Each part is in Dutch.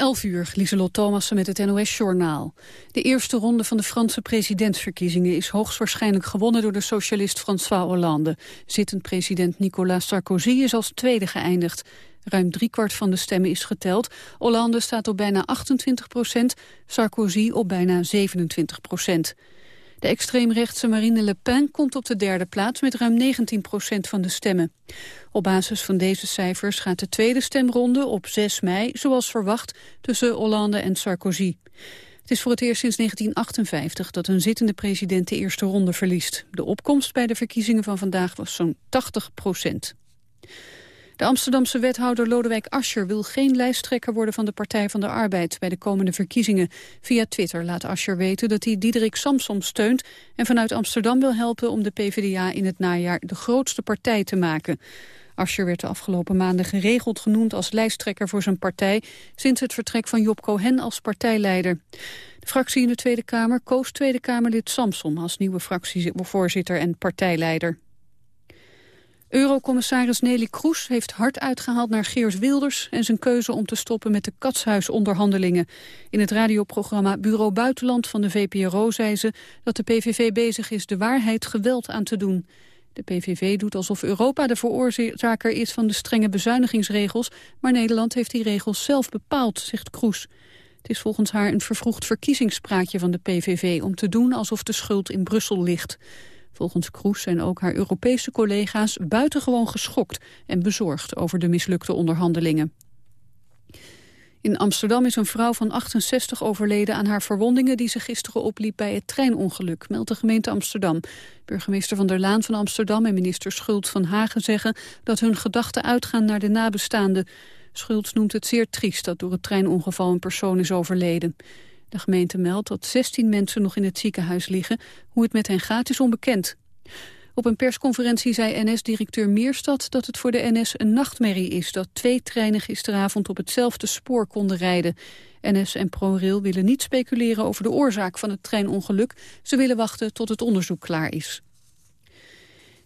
11 uur, Lieselot Thomassen met het NOS-journaal. De eerste ronde van de Franse presidentsverkiezingen is hoogstwaarschijnlijk gewonnen door de socialist François Hollande. Zittend president Nicolas Sarkozy is als tweede geëindigd. Ruim driekwart van de stemmen is geteld. Hollande staat op bijna 28 procent, Sarkozy op bijna 27 procent. De extreemrechtse Marine Le Pen komt op de derde plaats met ruim 19 procent van de stemmen. Op basis van deze cijfers gaat de tweede stemronde op 6 mei, zoals verwacht, tussen Hollande en Sarkozy. Het is voor het eerst sinds 1958 dat een zittende president de eerste ronde verliest. De opkomst bij de verkiezingen van vandaag was zo'n 80 procent. De Amsterdamse wethouder Lodewijk Asscher wil geen lijsttrekker worden van de Partij van de Arbeid bij de komende verkiezingen. Via Twitter laat Asscher weten dat hij Diederik Samsom steunt en vanuit Amsterdam wil helpen om de PvdA in het najaar de grootste partij te maken. Asscher werd de afgelopen maanden geregeld genoemd als lijsttrekker voor zijn partij sinds het vertrek van Job Cohen als partijleider. De fractie in de Tweede Kamer koos Tweede Kamerlid Samson als nieuwe fractievoorzitter en partijleider. Eurocommissaris Nelly Kroes heeft hard uitgehaald naar Geert Wilders... en zijn keuze om te stoppen met de katshuisonderhandelingen. In het radioprogramma Bureau Buitenland van de VPRO zei ze... dat de PVV bezig is de waarheid geweld aan te doen. De PVV doet alsof Europa de veroorzaker is van de strenge bezuinigingsregels... maar Nederland heeft die regels zelf bepaald, zegt Kroes. Het is volgens haar een vervroegd verkiezingspraatje van de PVV... om te doen alsof de schuld in Brussel ligt. Volgens Kroes zijn ook haar Europese collega's buitengewoon geschokt en bezorgd over de mislukte onderhandelingen. In Amsterdam is een vrouw van 68 overleden aan haar verwondingen die ze gisteren opliep bij het treinongeluk, meldt de gemeente Amsterdam. Burgemeester Van der Laan van Amsterdam en minister Schultz van Hagen zeggen dat hun gedachten uitgaan naar de nabestaanden. Schultz noemt het zeer triest dat door het treinongeval een persoon is overleden. De gemeente meldt dat 16 mensen nog in het ziekenhuis liggen. Hoe het met hen gaat is onbekend. Op een persconferentie zei NS-directeur Meerstad dat het voor de NS een nachtmerrie is dat twee treinen gisteravond op hetzelfde spoor konden rijden. NS en ProRail willen niet speculeren over de oorzaak van het treinongeluk. Ze willen wachten tot het onderzoek klaar is.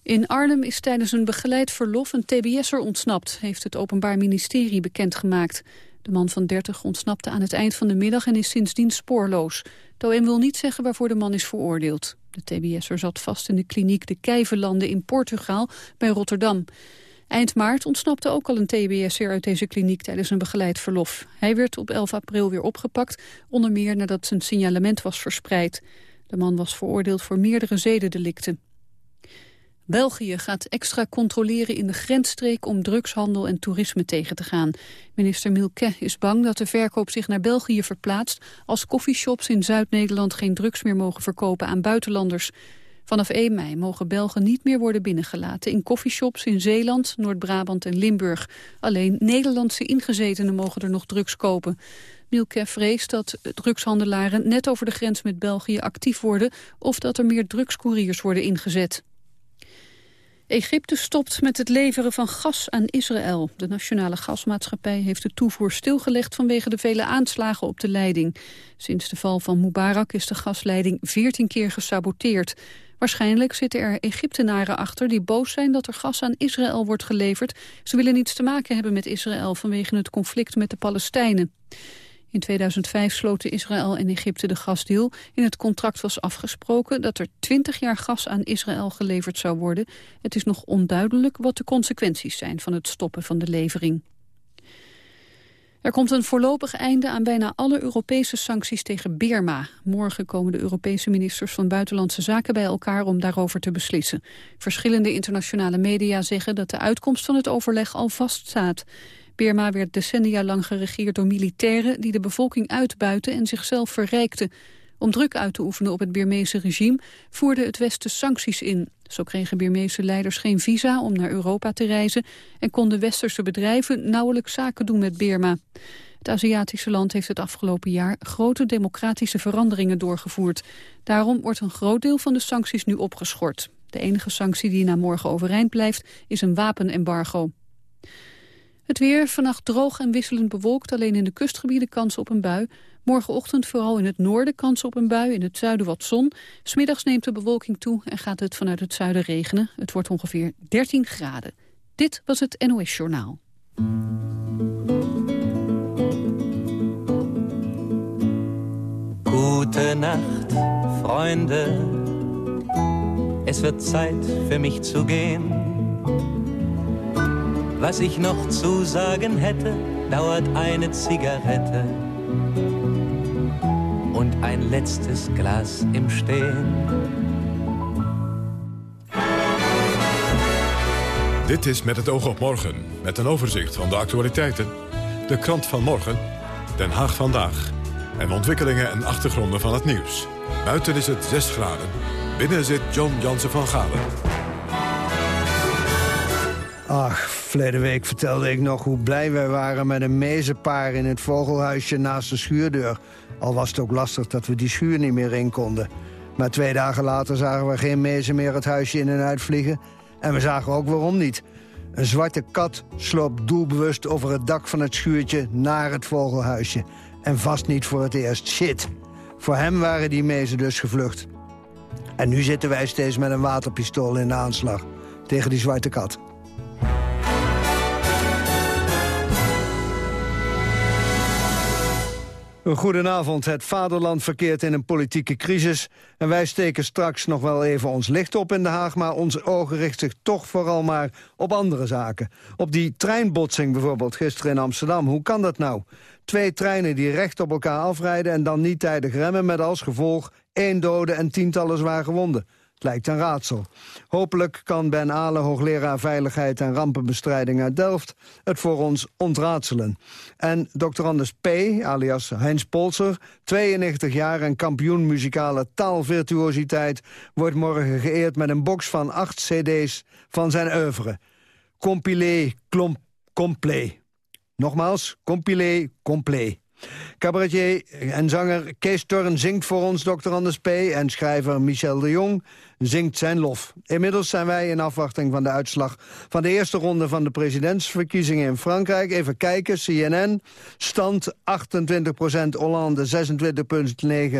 In Arnhem is tijdens een begeleid verlof een tbs'er ontsnapt, heeft het Openbaar Ministerie bekendgemaakt. De man van 30 ontsnapte aan het eind van de middag en is sindsdien spoorloos. OM wil niet zeggen waarvoor de man is veroordeeld. De TBS'er zat vast in de kliniek De Kijvenlanden in Portugal bij Rotterdam. Eind maart ontsnapte ook al een TBS'er uit deze kliniek tijdens een begeleid verlof. Hij werd op 11 april weer opgepakt, onder meer nadat zijn signalement was verspreid. De man was veroordeeld voor meerdere zedendelicten. België gaat extra controleren in de grensstreek om drugshandel en toerisme tegen te gaan. Minister Milquet is bang dat de verkoop zich naar België verplaatst als coffeeshops in Zuid-Nederland geen drugs meer mogen verkopen aan buitenlanders. Vanaf 1 mei mogen Belgen niet meer worden binnengelaten in coffeeshops in Zeeland, Noord-Brabant en Limburg. Alleen Nederlandse ingezetenen mogen er nog drugs kopen. Milke vreest dat drugshandelaren net over de grens met België actief worden of dat er meer drugscouriers worden ingezet. Egypte stopt met het leveren van gas aan Israël. De nationale gasmaatschappij heeft de toevoer stilgelegd vanwege de vele aanslagen op de leiding. Sinds de val van Mubarak is de gasleiding 14 keer gesaboteerd. Waarschijnlijk zitten er Egyptenaren achter die boos zijn dat er gas aan Israël wordt geleverd. Ze willen niets te maken hebben met Israël vanwege het conflict met de Palestijnen. In 2005 sloten Israël en Egypte de gasdeal. In het contract was afgesproken dat er 20 jaar gas aan Israël geleverd zou worden. Het is nog onduidelijk wat de consequenties zijn van het stoppen van de levering. Er komt een voorlopig einde aan bijna alle Europese sancties tegen Birma. Morgen komen de Europese ministers van Buitenlandse Zaken bij elkaar om daarover te beslissen. Verschillende internationale media zeggen dat de uitkomst van het overleg al vaststaat. Birma werd decennia lang geregeerd door militairen die de bevolking uitbuiten en zichzelf verrijkten. Om druk uit te oefenen op het Birmeese regime voerde het Westen sancties in. Zo kregen Birmeese leiders geen visa om naar Europa te reizen... en konden westerse bedrijven nauwelijks zaken doen met Birma. Het Aziatische land heeft het afgelopen jaar grote democratische veranderingen doorgevoerd. Daarom wordt een groot deel van de sancties nu opgeschort. De enige sanctie die na morgen overeind blijft is een wapenembargo. Het weer, vannacht droog en wisselend bewolkt. Alleen in de kustgebieden kans op een bui. Morgenochtend vooral in het noorden kans op een bui. In het zuiden wat zon. Smiddags neemt de bewolking toe en gaat het vanuit het zuiden regenen. Het wordt ongeveer 13 graden. Dit was het NOS Journaal. Gute Nacht, Freunde. Es wird Zeit für mich zu gehen. Was ich noch zu sagen hätte, dauert eine Zigarette und ein letztes Glas im Stehen. Dit is Met het oog op morgen, met een overzicht van de actualiteiten. De krant van morgen, Den Haag vandaag. En ontwikkelingen en achtergronden van het nieuws. Buiten is het 6 graden. Binnen zit John Jansen van Galen. Ach, verleden week vertelde ik nog hoe blij wij waren met een mezenpaar in het vogelhuisje naast de schuurdeur. Al was het ook lastig dat we die schuur niet meer in konden. Maar twee dagen later zagen we geen mezen meer het huisje in en uitvliegen. En we zagen ook waarom niet. Een zwarte kat sloop doelbewust over het dak van het schuurtje naar het vogelhuisje. En vast niet voor het eerst. Shit. Voor hem waren die mezen dus gevlucht. En nu zitten wij steeds met een waterpistool in de aanslag. Tegen die zwarte kat. Goedenavond. Het vaderland verkeert in een politieke crisis. En wij steken straks nog wel even ons licht op in Den Haag... maar onze ogen richten zich toch vooral maar op andere zaken. Op die treinbotsing bijvoorbeeld gisteren in Amsterdam. Hoe kan dat nou? Twee treinen die recht op elkaar afrijden... en dan niet tijdig remmen met als gevolg één dode en tientallen zwaar gewonden lijkt een raadsel. Hopelijk kan Ben Ale, hoogleraar Veiligheid en Rampenbestrijding uit Delft... het voor ons ontraadselen. En Dr. Anders P., alias Heinz Polser, 92 jaar en kampioen muzikale taalvirtuositeit... wordt morgen geëerd met een box van acht cd's van zijn oeuvre. Compilé, klomp, complet. Nogmaals, compilé, complet. Cabaretier en zanger Kees Torren zingt voor ons Dr. Anders P. en schrijver Michel de Jong zingt zijn lof. Inmiddels zijn wij in afwachting van de uitslag van de eerste ronde van de presidentsverkiezingen in Frankrijk. Even kijken, CNN, stand 28% Hollande,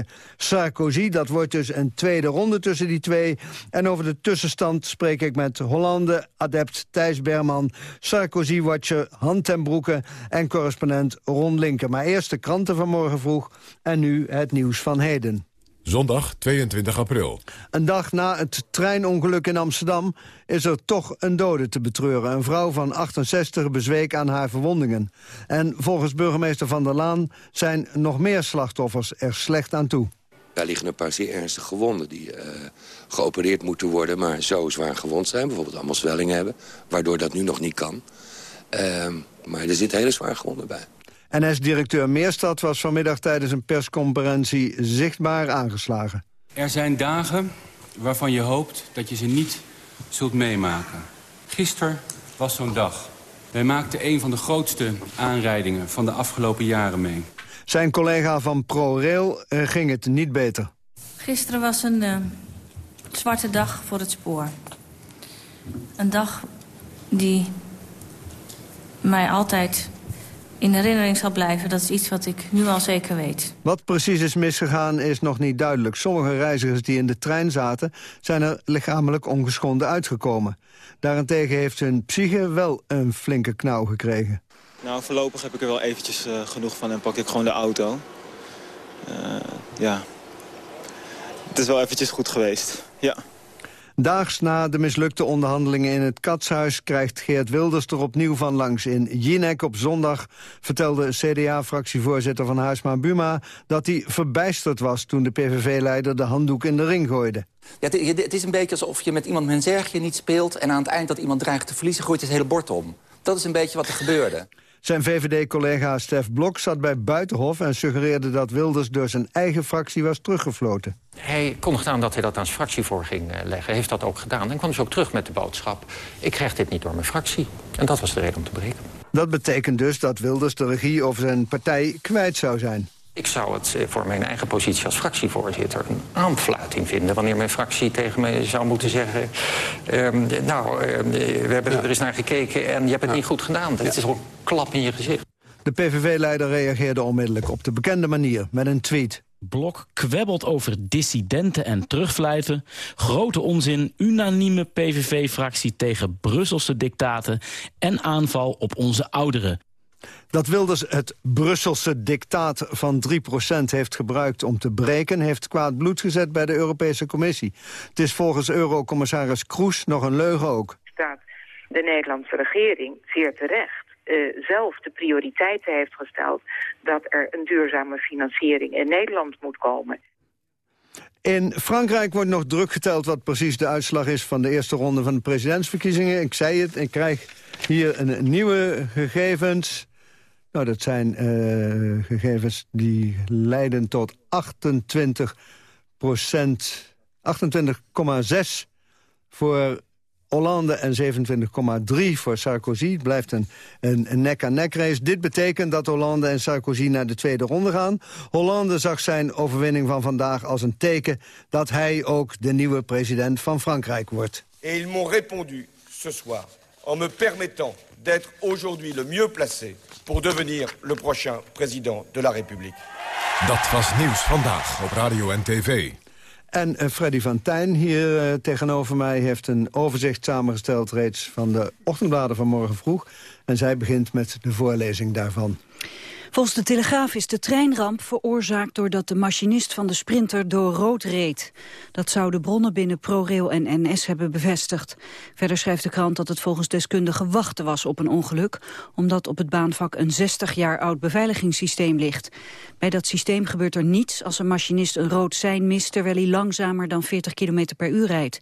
26,9 Sarkozy. Dat wordt dus een tweede ronde tussen die twee. En over de tussenstand spreek ik met Hollande, adept Thijs Berman, Sarkozy-watcher Han ten Broeke en correspondent Ron Linker. Maar eerst de kranten van morgen vroeg en nu het nieuws van heden. Zondag 22 april. Een dag na het treinongeluk in Amsterdam is er toch een dode te betreuren. Een vrouw van 68 bezweek aan haar verwondingen. En volgens burgemeester Van der Laan zijn nog meer slachtoffers er slecht aan toe. Daar liggen een paar zeer ernstige gewonden die uh, geopereerd moeten worden... maar zo zwaar gewond zijn, bijvoorbeeld allemaal zwellingen hebben... waardoor dat nu nog niet kan. Uh, maar er zitten hele zwaar gewonden bij. NS-directeur Meerstad was vanmiddag tijdens een persconferentie zichtbaar aangeslagen. Er zijn dagen waarvan je hoopt dat je ze niet zult meemaken. Gisteren was zo'n dag. Wij maakten een van de grootste aanrijdingen van de afgelopen jaren mee. Zijn collega van ProRail uh, ging het niet beter. Gisteren was een uh, zwarte dag voor het spoor. Een dag die mij altijd in herinnering zal blijven. Dat is iets wat ik nu al zeker weet. Wat precies is misgegaan is nog niet duidelijk. Sommige reizigers die in de trein zaten... zijn er lichamelijk ongeschonden uitgekomen. Daarentegen heeft hun psyche wel een flinke knauw gekregen. Nou, voorlopig heb ik er wel eventjes uh, genoeg van en pak ik gewoon de auto. Uh, ja, het is wel eventjes goed geweest, ja. Daags na de mislukte onderhandelingen in het Katshuis... krijgt Geert Wilders er opnieuw van langs. In Jinek op zondag vertelde CDA-fractievoorzitter van Huisma Buma... dat hij verbijsterd was toen de PVV-leider de handdoek in de ring gooide. Ja, het, is een beetje alsof je met iemand menzergje niet speelt... en aan het eind dat iemand dreigt te verliezen, gooit het hele bord om. Dat is een beetje wat er gebeurde. Zijn VVD-collega Stef Blok zat bij Buitenhof... en suggereerde dat Wilders door zijn eigen fractie was teruggefloten. Hij kondigde aan dat hij dat aan zijn fractie voor ging eh, leggen. Heeft dat ook gedaan. En kwam dus ook terug met de boodschap... ik krijg dit niet door mijn fractie. En dat was de reden om te breken. Dat betekent dus dat Wilders de regie over zijn partij kwijt zou zijn. Ik zou het eh, voor mijn eigen positie als fractievoorzitter een aanfluiting vinden... wanneer mijn fractie tegen me zou moeten zeggen... Um, nou, uh, we hebben er eens naar gekeken en je hebt het niet goed gedaan. Het is al een klap in je gezicht. De PVV-leider reageerde onmiddellijk op de bekende manier met een tweet. Blok kwebbelt over dissidenten en terugfluiten. Grote onzin, unanieme PVV-fractie tegen Brusselse dictaten... en aanval op onze ouderen. Dat Wilders het Brusselse dictaat van 3% heeft gebruikt om te breken... heeft kwaad bloed gezet bij de Europese Commissie. Het is volgens Eurocommissaris Kroes nog een leugen ook. Staat de Nederlandse regering zeer terecht uh, zelf de prioriteiten heeft gesteld... dat er een duurzame financiering in Nederland moet komen. In Frankrijk wordt nog druk geteld wat precies de uitslag is... van de eerste ronde van de presidentsverkiezingen. Ik zei het, ik krijg hier een nieuwe gegevens. Nou, dat zijn uh, gegevens die leiden tot 28 procent... 28,6 voor Hollande en 27,3 voor Sarkozy. Het blijft een, een, nek-aan-nek race. Dit betekent dat Hollande en Sarkozy naar de tweede ronde gaan. Hollande zag zijn overwinning van vandaag als een teken... dat hij ook de nieuwe president van Frankrijk wordt. Et ils m'ont répondu ce soir en me permettant d'être aujourd'hui le mieux placé pour devenir le prochain président de la République. Dat was Nieuws Vandaag op Radio en TV. En uh, Freddy van Tijn hier uh, tegenover mij heeft een overzicht samengesteld... reeds van de ochtendbladen van morgen vroeg. En zij begint met de voorlezing daarvan. Volgens de Telegraaf is de treinramp veroorzaakt doordat de machinist van de sprinter door rood reed. Dat zouden bronnen binnen ProRail en NS hebben bevestigd. Verder schrijft de krant dat het volgens deskundigen wachten was op een ongeluk, omdat op het baanvak een 60 jaar oud beveiligingssysteem ligt. Bij dat systeem gebeurt er niets als een machinist een rood sein mist terwijl hij langzamer dan 40 km per uur rijdt.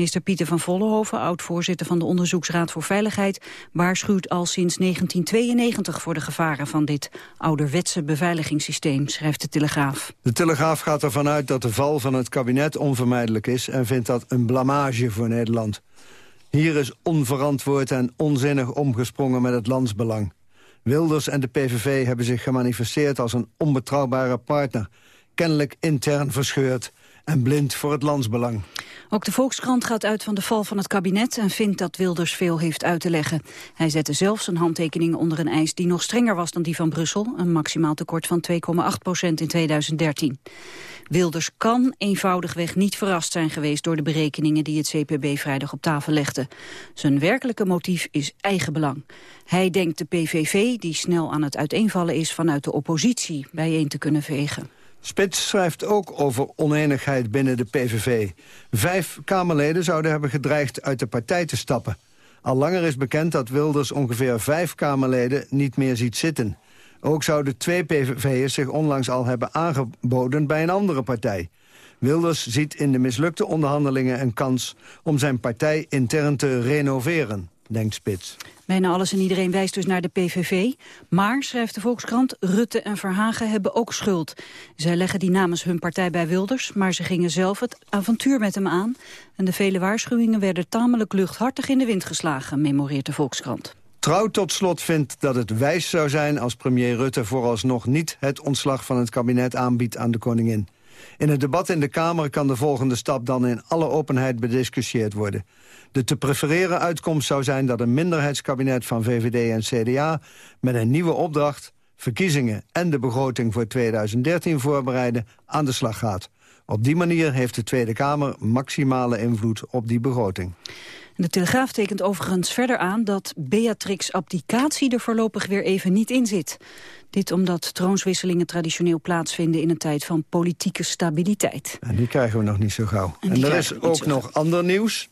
Minister Pieter van Vollenhoven, oud-voorzitter van de Onderzoeksraad voor Veiligheid, waarschuwt al sinds 1992 voor de gevaren van dit ouderwetse beveiligingssysteem, schrijft de Telegraaf. De Telegraaf gaat ervan uit dat de val van het kabinet onvermijdelijk is en vindt dat een blamage voor Nederland. Hier is onverantwoord en onzinnig omgesprongen met het landsbelang. Wilders en de PVV hebben zich gemanifesteerd als een onbetrouwbare partner. Kennelijk intern verscheurd en blind voor het landsbelang. Ook de Volkskrant gaat uit van de val van het kabinet... en vindt dat Wilders veel heeft uit te leggen. Hij zette zelf zijn handtekeningen onder een eis die nog strenger was dan die van Brussel. Een maximaal tekort van 2,8 procent in 2013. Wilders kan eenvoudigweg niet verrast zijn geweest door de berekeningen die het CPB vrijdag op tafel legde. Zijn werkelijke motief is eigenbelang. Hij denkt de PVV, die snel aan het uiteenvallen is, vanuit de oppositie bijeen te kunnen vegen. Spits schrijft ook over oneenigheid binnen de PVV. Vijf Kamerleden zouden hebben gedreigd uit de partij te stappen. Al langer is bekend dat Wilders ongeveer vijf Kamerleden niet meer ziet zitten. Ook zouden twee PVV'ers zich onlangs al hebben aangeboden bij een andere partij. Wilders ziet in de mislukte onderhandelingen een kans om zijn partij intern te renoveren, denkt Spits. Bijna alles en iedereen wijst dus naar de PVV. Maar, schrijft de Volkskrant, Rutte en Verhagen hebben ook schuld. Zij leggen die namens hun partij bij Wilders... maar ze gingen zelf het avontuur met hem aan... en de vele waarschuwingen werden tamelijk luchthartig in de wind geslagen... memoreert de Volkskrant. Trouw tot slot vindt dat het wijs zou zijn als premier Rutte vooralsnog niet het ontslag van het kabinet aanbiedt aan de koningin. In het debat in de Kamer kan de volgende stap dan in alle openheid bediscussieerd worden. De te prefereren uitkomst zou zijn dat een minderheidskabinet van VVD en CDA... met een nieuwe opdracht, verkiezingen en de begroting voor 2013 voorbereiden... aan de slag gaat. Op die manier heeft de Tweede Kamer maximale invloed op die begroting. De Telegraaf tekent overigens verder aan dat Beatrix' abdicatie er voorlopig weer even niet in zit. Dit omdat troonswisselingen traditioneel plaatsvinden in een tijd van politieke stabiliteit. En die krijgen we nog niet zo gauw. En, en er is ook nog ander nieuws.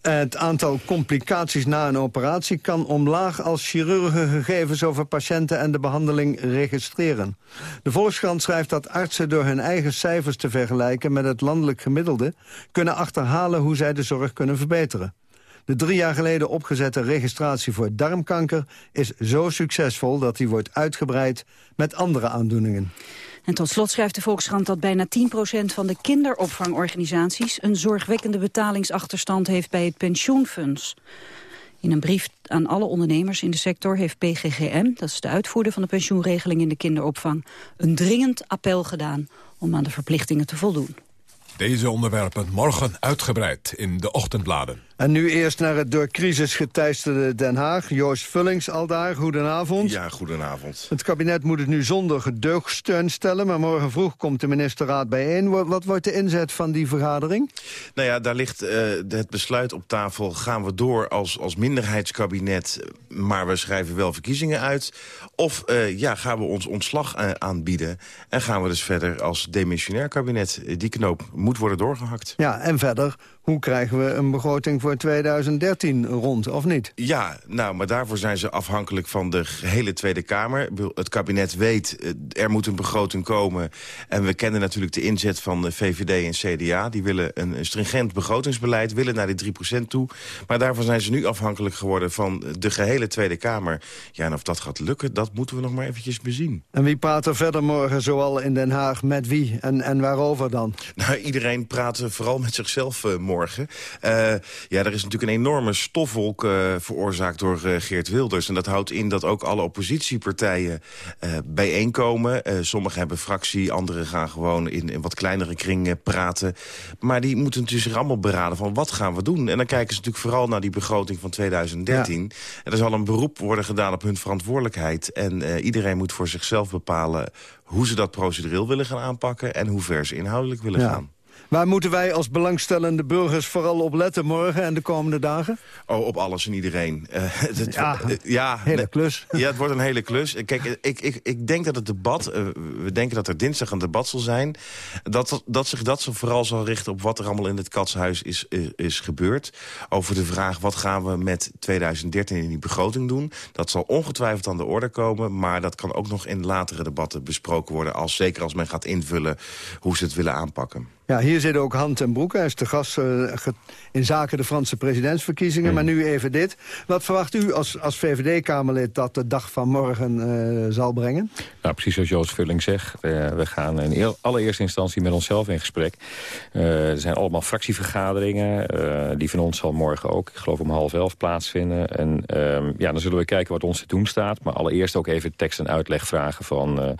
Het aantal complicaties na een operatie kan omlaag als chirurgen gegevens over patiënten en de behandeling registreren. De Volkskrant schrijft dat artsen door hun eigen cijfers te vergelijken met het landelijk gemiddelde kunnen achterhalen hoe zij de zorg kunnen verbeteren. De drie jaar geleden opgezette registratie voor darmkanker is zo succesvol dat die wordt uitgebreid met andere aandoeningen. En tot slot schrijft de Volkskrant dat bijna 10% van de kinderopvangorganisaties... een zorgwekkende betalingsachterstand heeft bij het pensioenfonds. In een brief aan alle ondernemers in de sector heeft PGGM... dat is de uitvoerder van de pensioenregeling in de kinderopvang... een dringend appel gedaan om aan de verplichtingen te voldoen. Deze onderwerpen morgen uitgebreid in de ochtendbladen. En nu eerst naar het door crisis geteisterde Den Haag. Joost Vullings al daar, goedenavond. Ja, goedenavond. Het kabinet moet het nu zonder gedoogsteun stellen... maar morgen vroeg komt de ministerraad bijeen. Wat wordt de inzet van die vergadering? Nou ja, daar ligt uh, het besluit op tafel. Gaan we door als, als minderheidskabinet, maar we schrijven wel verkiezingen uit? Of uh, ja, gaan we ons ontslag uh, aanbieden? En gaan we dus verder als demissionair kabinet? Die knoop moet worden doorgehakt. Ja, en verder hoe krijgen we een begroting voor 2013 rond, of niet? Ja, nou, maar daarvoor zijn ze afhankelijk van de hele Tweede Kamer. Het kabinet weet, eh, er moet een begroting komen. En we kennen natuurlijk de inzet van de VVD en CDA. Die willen een stringent begrotingsbeleid, willen naar die 3% toe. Maar daarvoor zijn ze nu afhankelijk geworden van de gehele Tweede Kamer. Ja, en of dat gaat lukken, dat moeten we nog maar eventjes bezien. En wie praat er verder morgen zoal in Den Haag met wie en, en waarover dan? Nou, iedereen praat vooral met zichzelf uh, morgen. Uh, ja, er is natuurlijk een enorme stofwolk uh, veroorzaakt door uh, Geert Wilders. En dat houdt in dat ook alle oppositiepartijen bijeenkomen. sommigen hebben fractie, anderen gaan gewoon in, in wat kleinere kringen praten. Maar die moeten natuurlijk zich allemaal beraden van wat gaan we doen. En dan kijken ze natuurlijk vooral naar die begroting van 2013. Ja. En er zal een beroep worden gedaan op hun verantwoordelijkheid. En iedereen moet voor zichzelf bepalen hoe ze dat procedureel willen gaan aanpakken... en hoe ver ze inhoudelijk willen ja. gaan. Waar moeten wij als belangstellende burgers vooral op letten morgen en de komende dagen? Oh, op alles en iedereen. Uh, het, ja, uh, ja, hele klus. Ja, het wordt een hele klus. Kijk, ik, ik, ik denk dat het debat, uh, we denken dat er dinsdag een debat zal zijn... dat, dat zich dat zo vooral zal richten op wat er allemaal in het katshuis is, is, is gebeurd. Over de vraag, wat gaan we met 2013 in die begroting doen? Dat zal ongetwijfeld aan de orde komen... maar dat kan ook nog in latere debatten besproken worden... Als, zeker als men gaat invullen hoe ze het willen aanpakken. Ja, hier zit ook Han ten Broeke. Hij is de gast uh, in zaken de Franse presidentsverkiezingen. Maar nu even dit. Wat verwacht u als, als VVD-Kamerlid dat de dag van morgen uh, zal brengen? Nou, precies zoals Joost Vulling zegt. Uh, we gaan in allereerste instantie met onszelf in gesprek. er zijn allemaal fractievergaderingen. die van ons zal morgen ook, ik geloof om half elf, plaatsvinden. En ehm, ja, dan zullen we kijken wat ons te doen staat. Maar allereerst ook even tekst en uitleg vragen van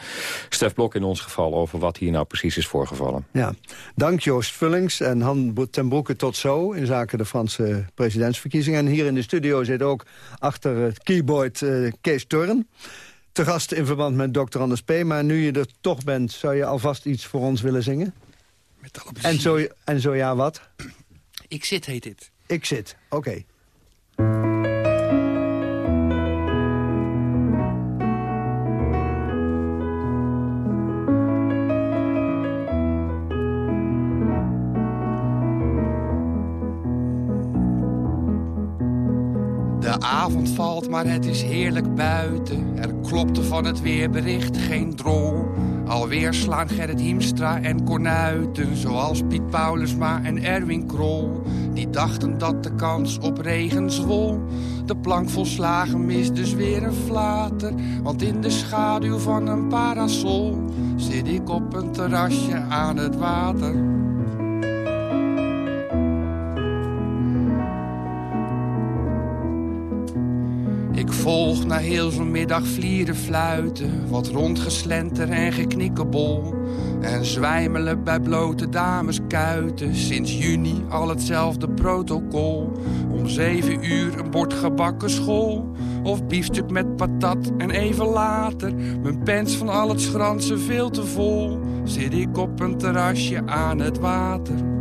Stef Blok in ons geval... over wat hier nou precies is voorgevallen. Ja. Dank Joost Vullings en Han ten Broeke tot zo... in zaken de Franse presidentsverkiezingen. En hier in de studio zit ook achter het keyboard uh, Kees Turren. Te gast in verband met Dr. Anders P. Maar nu je er toch bent, zou je alvast iets voor ons willen zingen? Met alle en zo, en zo ja, wat? Ik zit heet dit. Ik zit, oké. Okay. Avond valt, maar het is heerlijk buiten. Er klopte van het weerbericht geen drol. Alweer slaan Gerrit Hiemstra en Cornuiten... zoals Piet Paulusma en Erwin Krol. Die dachten dat de kans op regen zwol. De plank volslagen mis dus weer een flater. Want in de schaduw van een parasol... zit ik op een terrasje aan het water... Ik volg na heel zo'n middag vlieren fluiten. Wat rondgeslenter en geknikkebol. En zwijmelen bij blote dameskuiten. Sinds juni al hetzelfde protocol. Om zeven uur een bord gebakken school. Of biefstuk met patat en even later. Mijn pens van al het schransen veel te vol. Zit ik op een terrasje aan het water.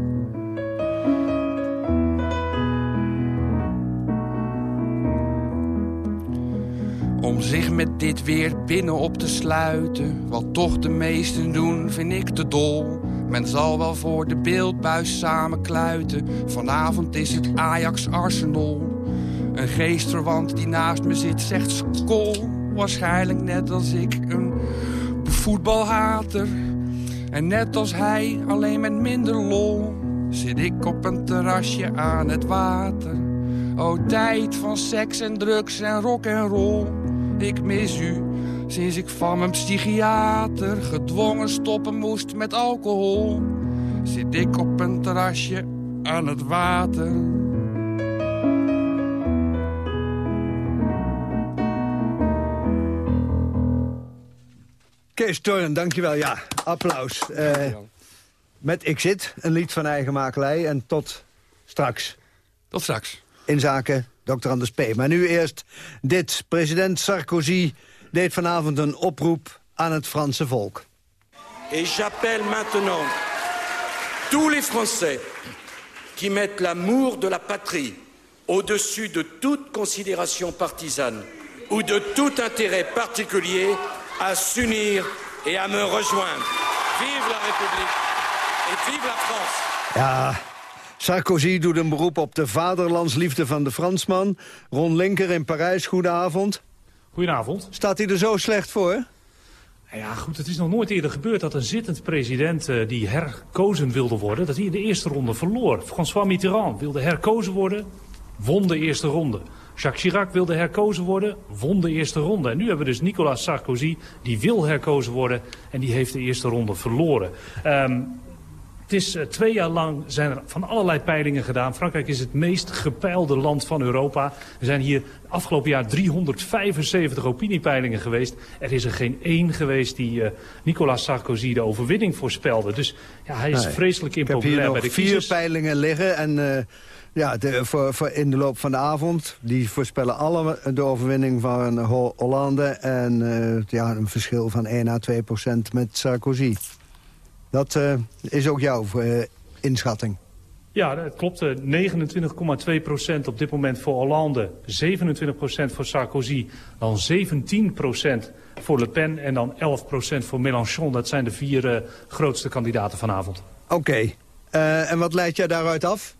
Om zich met dit weer binnen op te sluiten. Wat toch de meesten doen, vind ik te dol. Men zal wel voor de beeldbuis samenkluiten. Vanavond is het Ajax Arsenal. Een geestverwant die naast me zit zegt skol. Waarschijnlijk net als ik een voetbalhater. En net als hij, alleen met minder lol. Zit ik op een terrasje aan het water. O tijd van seks en drugs en rock en roll. Ik mis u sinds ik van mijn psychiater gedwongen stoppen moest met alcohol. Zit ik op een terrasje aan het water. Kees Torren, dankjewel. Ja, applaus. Uh, met Ik Zit, een lied van eigen makelij. En tot straks. Tot straks. In zaken Dr. Anders P. Maar nu eerst dit. President Sarkozy deed vanavond een oproep aan het Franse volk. Et j'appelle maintenant tous les Français qui mettent l'amour de la patrie au-dessus de toute considération partisane ou de tout intérêt particulier à s'unir et à me rejoindre. Vive la République et vive la France. Ja, Sarkozy doet een beroep op de vaderlandsliefde van de Fransman. Ron Linker in Parijs, goedenavond. Goedenavond. Staat hij er zo slecht voor? Nou ja, goed, het is nog nooit eerder gebeurd dat een zittend president uh, die herkozen wilde worden, dat hij in de eerste ronde verloor. François Mitterrand wilde herkozen worden, won de eerste ronde. Jacques Chirac wilde herkozen worden, won de eerste ronde. En nu hebben we dus Nicolas Sarkozy, die wil herkozen worden en die heeft de eerste ronde verloren. Um, het is uh, twee jaar lang zijn er van allerlei peilingen gedaan. Frankrijk is het meest gepeilde land van Europa. Er zijn hier afgelopen jaar 375 opiniepeilingen geweest. Er is er geen één geweest die uh, Nicolas Sarkozy de overwinning voorspelde. Dus ja, hij is Nee. vreselijk impopulair Ik heb bij hier de nog vier kiezers. peilingen liggen. En eh, ja, de, voor, voor in de loop van de avond... die voorspellen alle de overwinning van Ho- Hollande... en eh, ja, een verschil van 1 à 2 procent met Sarkozy. Dat eh, is ook jouw eh, inschatting. Ja, dat klopt. eh, 29,2 procent op dit moment voor Hollande. 27 procent voor Sarkozy. Dan 17 procent voor Le Pen. En dan 11 procent voor Mélenchon. Dat zijn de vier eh, grootste kandidaten vanavond. Oké. Eh, en wat leidt jij daaruit af?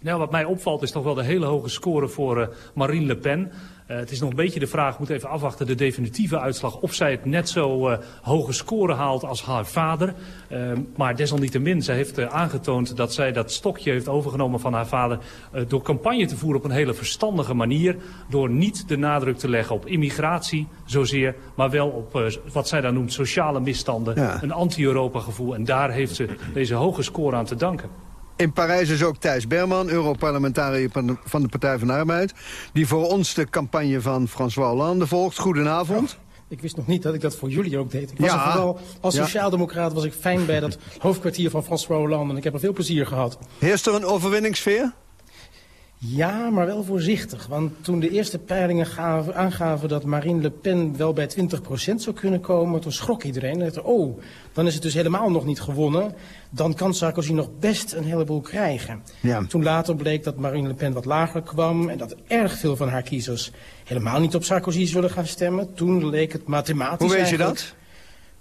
Nou, wat mij opvalt is toch wel de hele hoge score voor eh, Marine Le Pen. Eh, het is nog een beetje de vraag, moet even afwachten, de definitieve uitslag. Of zij het net zo eh, hoge score haalt als haar vader. Eh, maar desalniettemin, zij heeft eh, aangetoond dat zij dat stokje heeft overgenomen van haar vader. door campagne te voeren op een hele verstandige manier. Door niet de nadruk te leggen op immigratie zozeer. Maar wel op wat zij dan noemt sociale misstanden. Ja. Een anti-Europa gevoel. En daar heeft ze deze hoge score aan te danken. In Parijs is ook Thijs Berman, Europarlementariër van de- Partij van de Arbeid... die voor ons de campagne van François Hollande volgt. Goedenavond. Ik wist nog niet dat ik dat voor jullie ook deed. Ik was Ja. er vooral, als sociaaldemocraat was ik fijn bij dat hoofdkwartier van François Hollande. En ik heb er veel plezier gehad. Heerst er een overwinningssfeer? Ja, maar wel voorzichtig. Want toen de eerste peilingen gaven, aangaven dat Marine Le Pen wel bij 20% zou kunnen komen... toen schrok iedereen. En dacht, oh, dan is het dus helemaal nog niet gewonnen. Dan kan Sarkozy nog best een heleboel krijgen. Ja. Toen later bleek dat Marine Le Pen wat lager kwam... en dat erg veel van haar kiezers helemaal niet op Sarkozy zullen gaan stemmen. Toen leek het mathematisch Hoe weet je dat?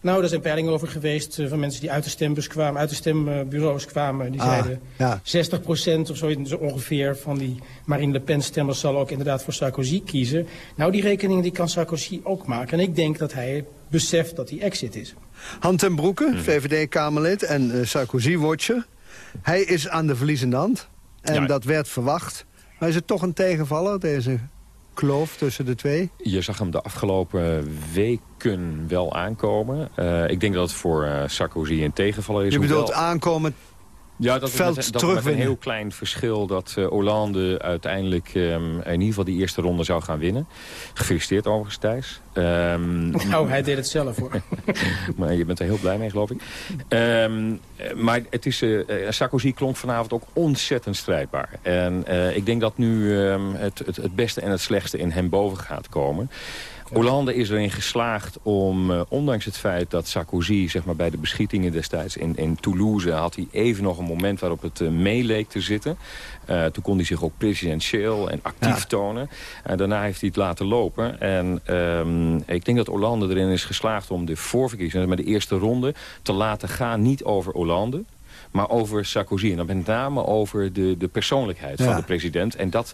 Nou, er zijn peilingen over geweest eh, van mensen die uit de stembus kwamen, uit de stembureaus kwamen. Die Ah, zeiden ja. 60% of zo zo ongeveer van die Marine Le Pen stemmers zal ook inderdaad voor Sarkozy kiezen. Nou, die rekening die kan Sarkozy ook maken. En ik denk dat hij beseft dat hij exit is. Han ten Broeke, VVD-Kamerlid en eh, Sarkozy-watcher. Hij is aan de verliezende hand. En Ja. dat werd verwacht. Maar is het toch een tegenvaller, deze kloof tussen de twee? Je zag hem de afgelopen weken wel aankomen. Eh, ik denk dat het voor eh, Sarkozy een tegenvaller is. Je bedoelt hoewel- aankomen ja, dat veld met, dat met een heel klein verschil dat eh, Hollande uiteindelijk ehm, in ieder geval die eerste ronde zou gaan winnen. Gefeliciteerd overigens Thijs. Ehm, Nou, hij deed het zelf hoor. maar je bent er heel blij mee, geloof ik. Ehm, eh, maar het is, eh, eh, Sarkozy klonk vanavond ook ontzettend strijdbaar. En eh, ik denk dat nu ehm, het, het, het beste en het slechtste in hem boven gaat komen. Hollande is erin geslaagd om, eh, ondanks het feit dat Sarkozy zeg maar, bij de beschietingen destijds in, in Toulouse... had hij even nog een moment waarop het uh, meeleek te zitten. Uh, toen kon hij zich ook presidentieel en actief ja. tonen. En daarna heeft hij het laten lopen. En um, ik denk dat Hollande erin is geslaagd om de voorverkiezingen... met de eerste ronde te laten gaan, niet over Hollande maar over Sarkozy. En dan met name over de, de persoonlijkheid ja. van de president. En dat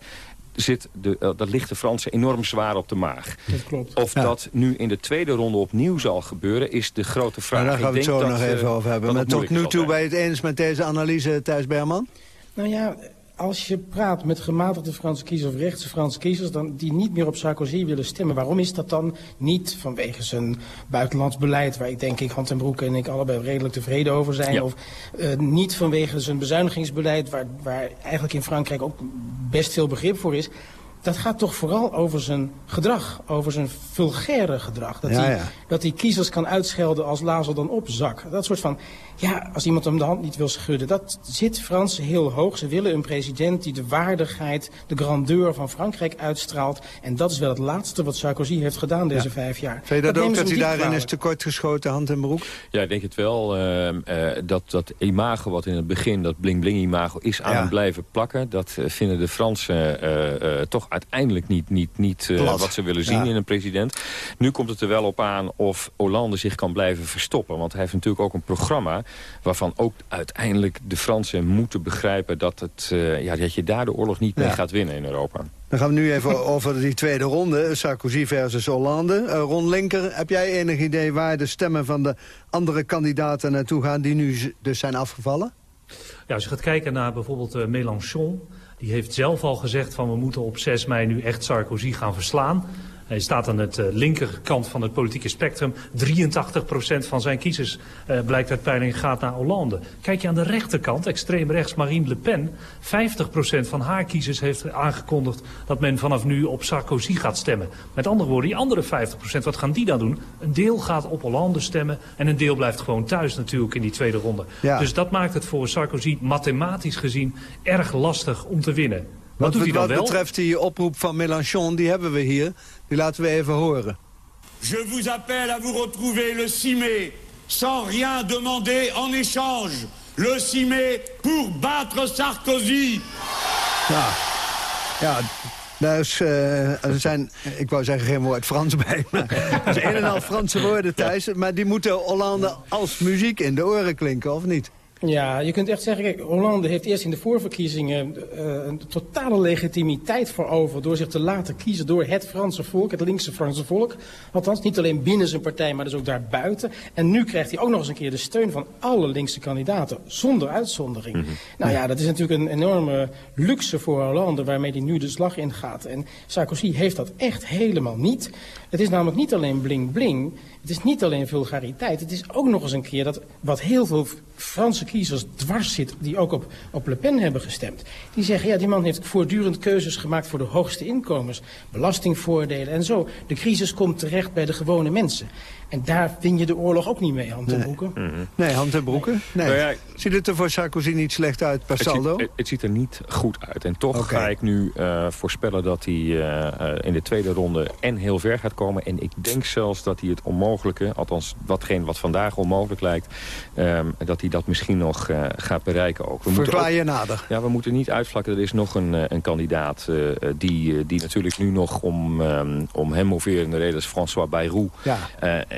zit de, uh, dat ligt de Fransen enorm zwaar op de maag. Dat klopt. Of ja. dat nu in de tweede ronde opnieuw zal gebeuren, is de grote vraag. Nou, daar gaan we het zo dat, nog even over hebben. Maar tot nu toe ben je het eens met deze analyse, Thijs Berman? Nou ja, als je praat met gematigde Franse kiezers of rechtse Franse kiezers... Dan, die niet meer op Sarkozy willen stemmen, waarom is dat dan? Niet vanwege zijn buitenlands beleid... waar ik denk ik, Hand en Broek en ik allebei redelijk tevreden over zijn... Ja. of uh, niet vanwege zijn bezuinigingsbeleid... Waar, waar eigenlijk in Frankrijk ook best veel begrip voor is... dat gaat toch vooral over zijn gedrag, over zijn vulgaire gedrag. Dat, Ja, hij, ja. dat hij kiezers kan uitschelden als lazer dan op zak. Dat soort van, ja, als iemand hem de hand niet wil schudden. Dat zit Fransen heel hoog. Ze willen een president die de waardigheid, de grandeur van Frankrijk uitstraalt. En dat is wel het laatste wat Sarkozy heeft gedaan deze Ja. vijf jaar. Vind je dat, ook dat hij daarin is tekortgeschoten, hand en broek? Ja, ik denk het wel. Ehm, eh, dat, dat imago wat in het begin, dat bling-bling-imago, is aan hem blijven plakken. Dat eh, vinden de Fransen eh, eh, toch uiteindelijk niet, niet, niet eh, wat ze willen zien Ja. in een president. Nu komt het er wel op aan of Hollande zich kan blijven verstoppen. Want hij heeft natuurlijk ook een programma waarvan ook uiteindelijk de Fransen moeten begrijpen dat, het, eh, ja, dat je daar de oorlog niet mee gaat winnen in Europa. Dan gaan we nu even over die tweede ronde. Sarkozy versus Hollande. Eh, Ron Linker, heb jij enig idee waar de stemmen van de andere kandidaten naartoe gaan... die nu dus zijn afgevallen? Ja, als je gaat kijken naar bijvoorbeeld Mélenchon... die heeft zelf al gezegd van we moeten op 6 mei nu echt Sarkozy gaan verslaan. Hij staat aan het eh, linkerkant van het politieke spectrum. 83% van zijn kiezers, eh, blijkt uit peiling, gaat naar Hollande. Kijk je aan de rechterkant, extreem rechts Marine Le Pen... 50% van haar kiezers heeft aangekondigd dat men vanaf nu op Sarkozy gaat stemmen. Met andere woorden, die andere 50%, wat gaan die dan doen? Een deel gaat op Hollande stemmen en een deel blijft gewoon thuis natuurlijk in die tweede ronde. Ja. Dus dat maakt het voor Sarkozy mathematisch gezien erg lastig om te winnen. Wat, doet hij dan wat wel? betreft die oproep van Mélenchon, die hebben we hier. Die laten we even horen. Je vous appelle à vous retrouver le 6 mai, sans rien demander en échange. Le 6 mai pour battre Sarkozy. Ja, ja daar is, eh, er zijn, ik wou zeggen geen woord Frans bij, maar er is een en al Franse woorden, Thijs. Maar die moeten Hollande als muziek in de oren klinken, of niet? Ja, je kunt echt zeggen, kijk, Hollande heeft eerst in de voorverkiezingen eh, een totale legitimiteit veroverd door zich te laten kiezen door het Franse volk, het linkse Franse volk. Althans, niet alleen binnen zijn partij, maar dus ook daarbuiten. En nu krijgt hij ook nog eens een keer de steun van alle linkse kandidaten, zonder uitzondering. Nou ja, dat is natuurlijk een enorme luxe voor Hollande, waarmee hij nu de slag in gaat. En Sarkozy heeft dat echt helemaal niet. Het is namelijk niet alleen bling-bling, het is niet alleen vulgariteit, het is ook nog eens een keer dat wat heel veel Franse kiezers dwars zit, die ook op, op Le Pen hebben gestemd. Die zeggen, ja, die man heeft voortdurend keuzes gemaakt voor de hoogste inkomens, belastingvoordelen en zo. De crisis komt terecht bij de gewone mensen. En daar win je de oorlog ook niet mee, hand en broeken. Nee, hand en broeken? Nee. Nou ja, Ziet het er voor Sarkozy niet slecht uit per Het ziet, het, het ziet er niet goed uit. En toch ga ik nu eh, voorspellen dat hij eh, eh, in de tweede ronde en heel ver gaat komen. En ik denk zelfs dat hij het onmogelijke, althans watgene wat vandaag onmogelijk lijkt... ehm, dat hij dat misschien nog eh, gaat bereiken ook. We moeten Verklaar ook- nader. Ja, we moeten niet uitvlakken. Er is nog een, een kandidaat die, die natuurlijk nu nog om, ehm, om hem moverende reden is François Bayrou. Ja.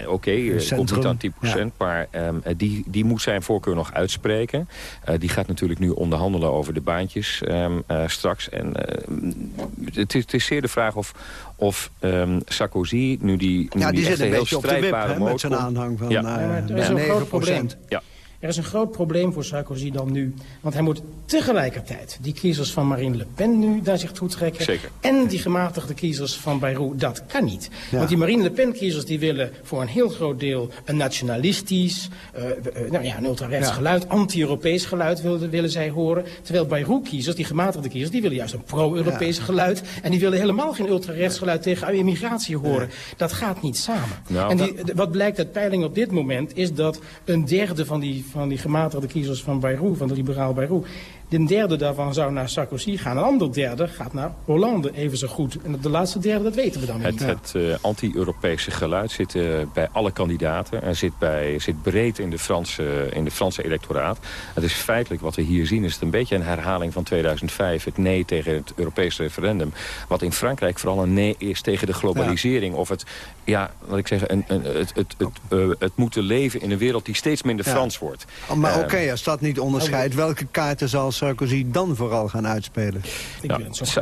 Eh, Oké, eh, komt niet aan 10%, maar ehm, eh, die, die moet zijn voorkeur nog uitspreken. Eh, die gaat natuurlijk nu onderhandelen over de baantjes ehm, eh, straks. En eh, het, is, het is zeer de vraag of, of ehm, Sarkozy, nu die, nu Ja, die echt zit een heel beetje op de wip, hè, met zijn aanhang van Ja. Ja, er ja, is een 9%. groot probleem. Ja. Er is een groot probleem voor Sarkozy dan nu. Want hij moet tegelijkertijd die kiezers van Marine Le Pen nu naar zich toe trekken. Zeker. En die gematigde kiezers van Bayrou. Dat kan niet. Ja. Want die Marine Le Pen kiezers die willen voor een heel groot deel een nationalistisch, eh, eh, nou ja, een ultra-rechts Ja. geluid, anti-Europees geluid willen, willen zij horen. Terwijl Bayrou kiezers, die gematigde kiezers, die willen juist een pro-Europees geluid. En die willen helemaal geen ultra-rechts geluid tegen immigratie horen. Dat gaat niet samen. Nou, en die, wat blijkt uit peiling op dit moment is dat een derde van die, van die gematigde kiezers van Bayrou, van de liberaal Bayrou, een derde daarvan zou naar Sarkozy gaan. Een ander derde gaat naar Hollande even zo goed. En de laatste derde, dat weten we dan Het, niet. het eh, anti-Europese geluid zit eh, bij alle kandidaten. Er zit, bij, zit breed in de, Franse, in de Franse electoraat. Het is feitelijk wat we hier zien. Is het een beetje een herhaling van 2005. Het nee tegen het Europese referendum. Wat in Frankrijk vooral een nee is tegen de globalisering. Of het, ja, wat ik zeg, een, een, het, het, het, eh, het moeten leven in een wereld die steeds minder Ja. Frans wordt. Oh, Maar oké, als dat niet onderscheidt, welke kaarten zal Sarkozy dan vooral gaan uitspelen?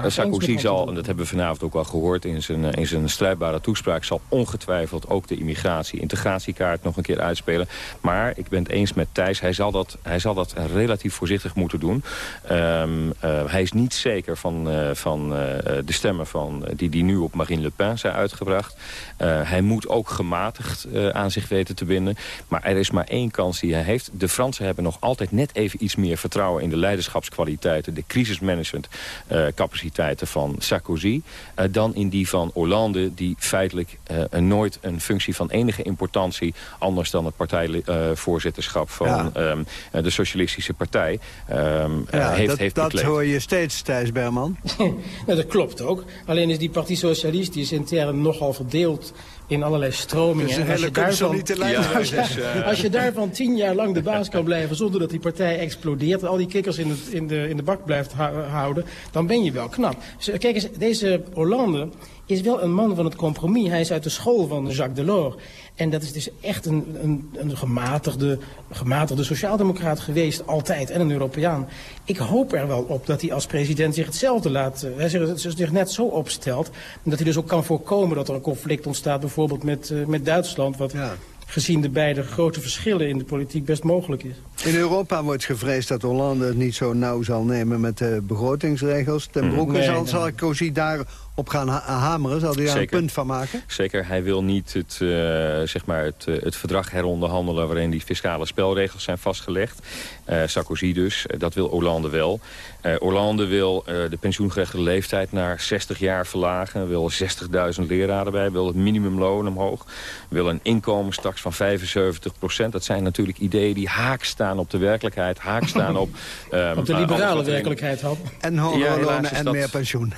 Sarkozy zal, en dat hebben we vanavond ook al gehoord in zijn, eh, in zijn strijdbare toespraak... zal ongetwijfeld ook de immigratie-integratiekaart nog een keer uitspelen. Maar ik ben het eens met Thijs, hij zal dat, hij zal dat relatief voorzichtig moeten doen. Ehm, eh, hij is niet zeker van, eh, van eh, de stemmen van, die, die nu op Marine Le Pen zijn uitgebracht. Eh, hij moet ook gematigd eh, aan zich weten te binden. Maar er is maar één kans die hij heeft. De Fransen hebben nog altijd net even iets meer vertrouwen in de leiderschap leiderschapskwaliteiten... de crisismanagement capaciteiten van Sarkozy... dan in die van Hollande, die feitelijk nooit een functie van enige importantie... anders dan het partijvoorzitterschap van ehm, de Socialistische Partij um, ja, heeft, dat, heeft dat hoor je steeds, Thijs Berman. dat klopt ook. Alleen is die Partie Socialistisch intern nogal verdeeld in allerlei stromingen. Dus als, je daarvan, ja, als, je, als je daarvan tien jaar lang de baas kan blijven zonder dat die partij explodeert... en al die kikkers in, het, in, de, in de bak blijft houden, dan ben je wel knap. Kijk eens, deze Hollande is wel een man van het compromis. Hij is uit de school van Jacques Delors. En dat is dus echt een, een, een gematigde, gematigde sociaaldemocraat geweest, altijd, en een Europeaan. Ik hoop er wel op dat hij als president zich hetzelfde laat, hij zich, zich net zo opstelt, dat hij dus ook kan voorkomen dat er een conflict ontstaat, bijvoorbeeld met, uh, met Duitsland, wat ja. gezien de beide grote verschillen in de politiek best mogelijk is. In Europa wordt gevreesd dat Hollande het niet zo nauw zal nemen met de begrotingsregels. Ten Broeke nee, zal, nee. zal Cozy daar op gaan ha hameren? Zal hij daar Zeker. een punt van maken? Zeker. Hij wil niet het, uh, zeg maar het, uh, het verdrag heronderhandelen... waarin die fiscale spelregels zijn vastgelegd. Uh, Sarkozy dus. dat wil Hollande wel. Hollande wil de pensioengerechtigde leeftijd naar 60 jaar verlagen. Wil 60.000 leraren bij. Wil het minimumloon omhoog. Wil een inkomenstaks van 75 procent. Dat zijn natuurlijk ideeën die haak staan op de werkelijkheid. Haak staan op... Um, op de liberale werkelijkheid, Hap. En hogere ja, lonen en dat, meer pensioen.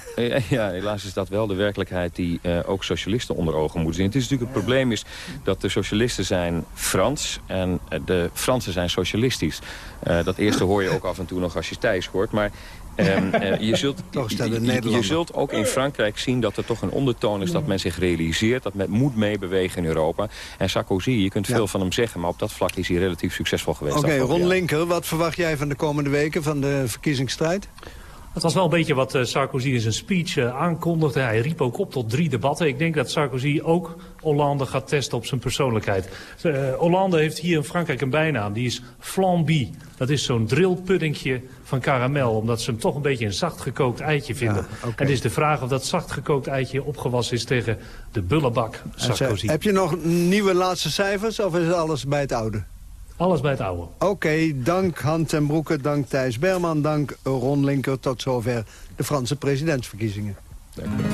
ja, helaas is dat wel de werkelijkheid die uh, ook socialisten onder ogen moeten zien. Het is natuurlijk het probleem is dat de socialisten zijn Frans en de Fransen zijn socialistisch. Uh, dat eerste hoor je ook af en toe nog als je Thijs hoort. Maar Um, uh, je, zult, je, je, zult ook in Frankrijk zien dat er toch een ondertoon is... dat men zich realiseert, dat men moet meebewegen in Europa. En Sarkozy, je kunt veel ja. van hem zeggen... maar op dat vlak is hij relatief succesvol geweest. Oké, okay, Ron Linker, wat verwacht jij van de komende weken... van de verkiezingsstrijd? Het was wel een beetje wat uh, Sarkozy in zijn speech uh, aankondigde. Hij riep ook op tot drie debatten. Ik denk dat Sarkozy ook Hollande gaat testen op zijn persoonlijkheid. Uh, Hollande heeft hier in Frankrijk een bijnaam. Die is Flamby. Dat is zo'n drillpuddingje van karamel. Omdat ze hem toch een beetje een zacht gekookt eitje vinden. Ja, okay. En het is de vraag of dat zacht gekookt eitje opgewassen is tegen de bullebak Sarkozy. Heb je nog nieuwe laatste cijfers of is alles bij het oude? Alles bij het oude. Oké, okay, dank Han ten Broeke, dank Thijs Berman, dank Ron Linker. Tot zover de Franse presidentsverkiezingen. Dank u wel.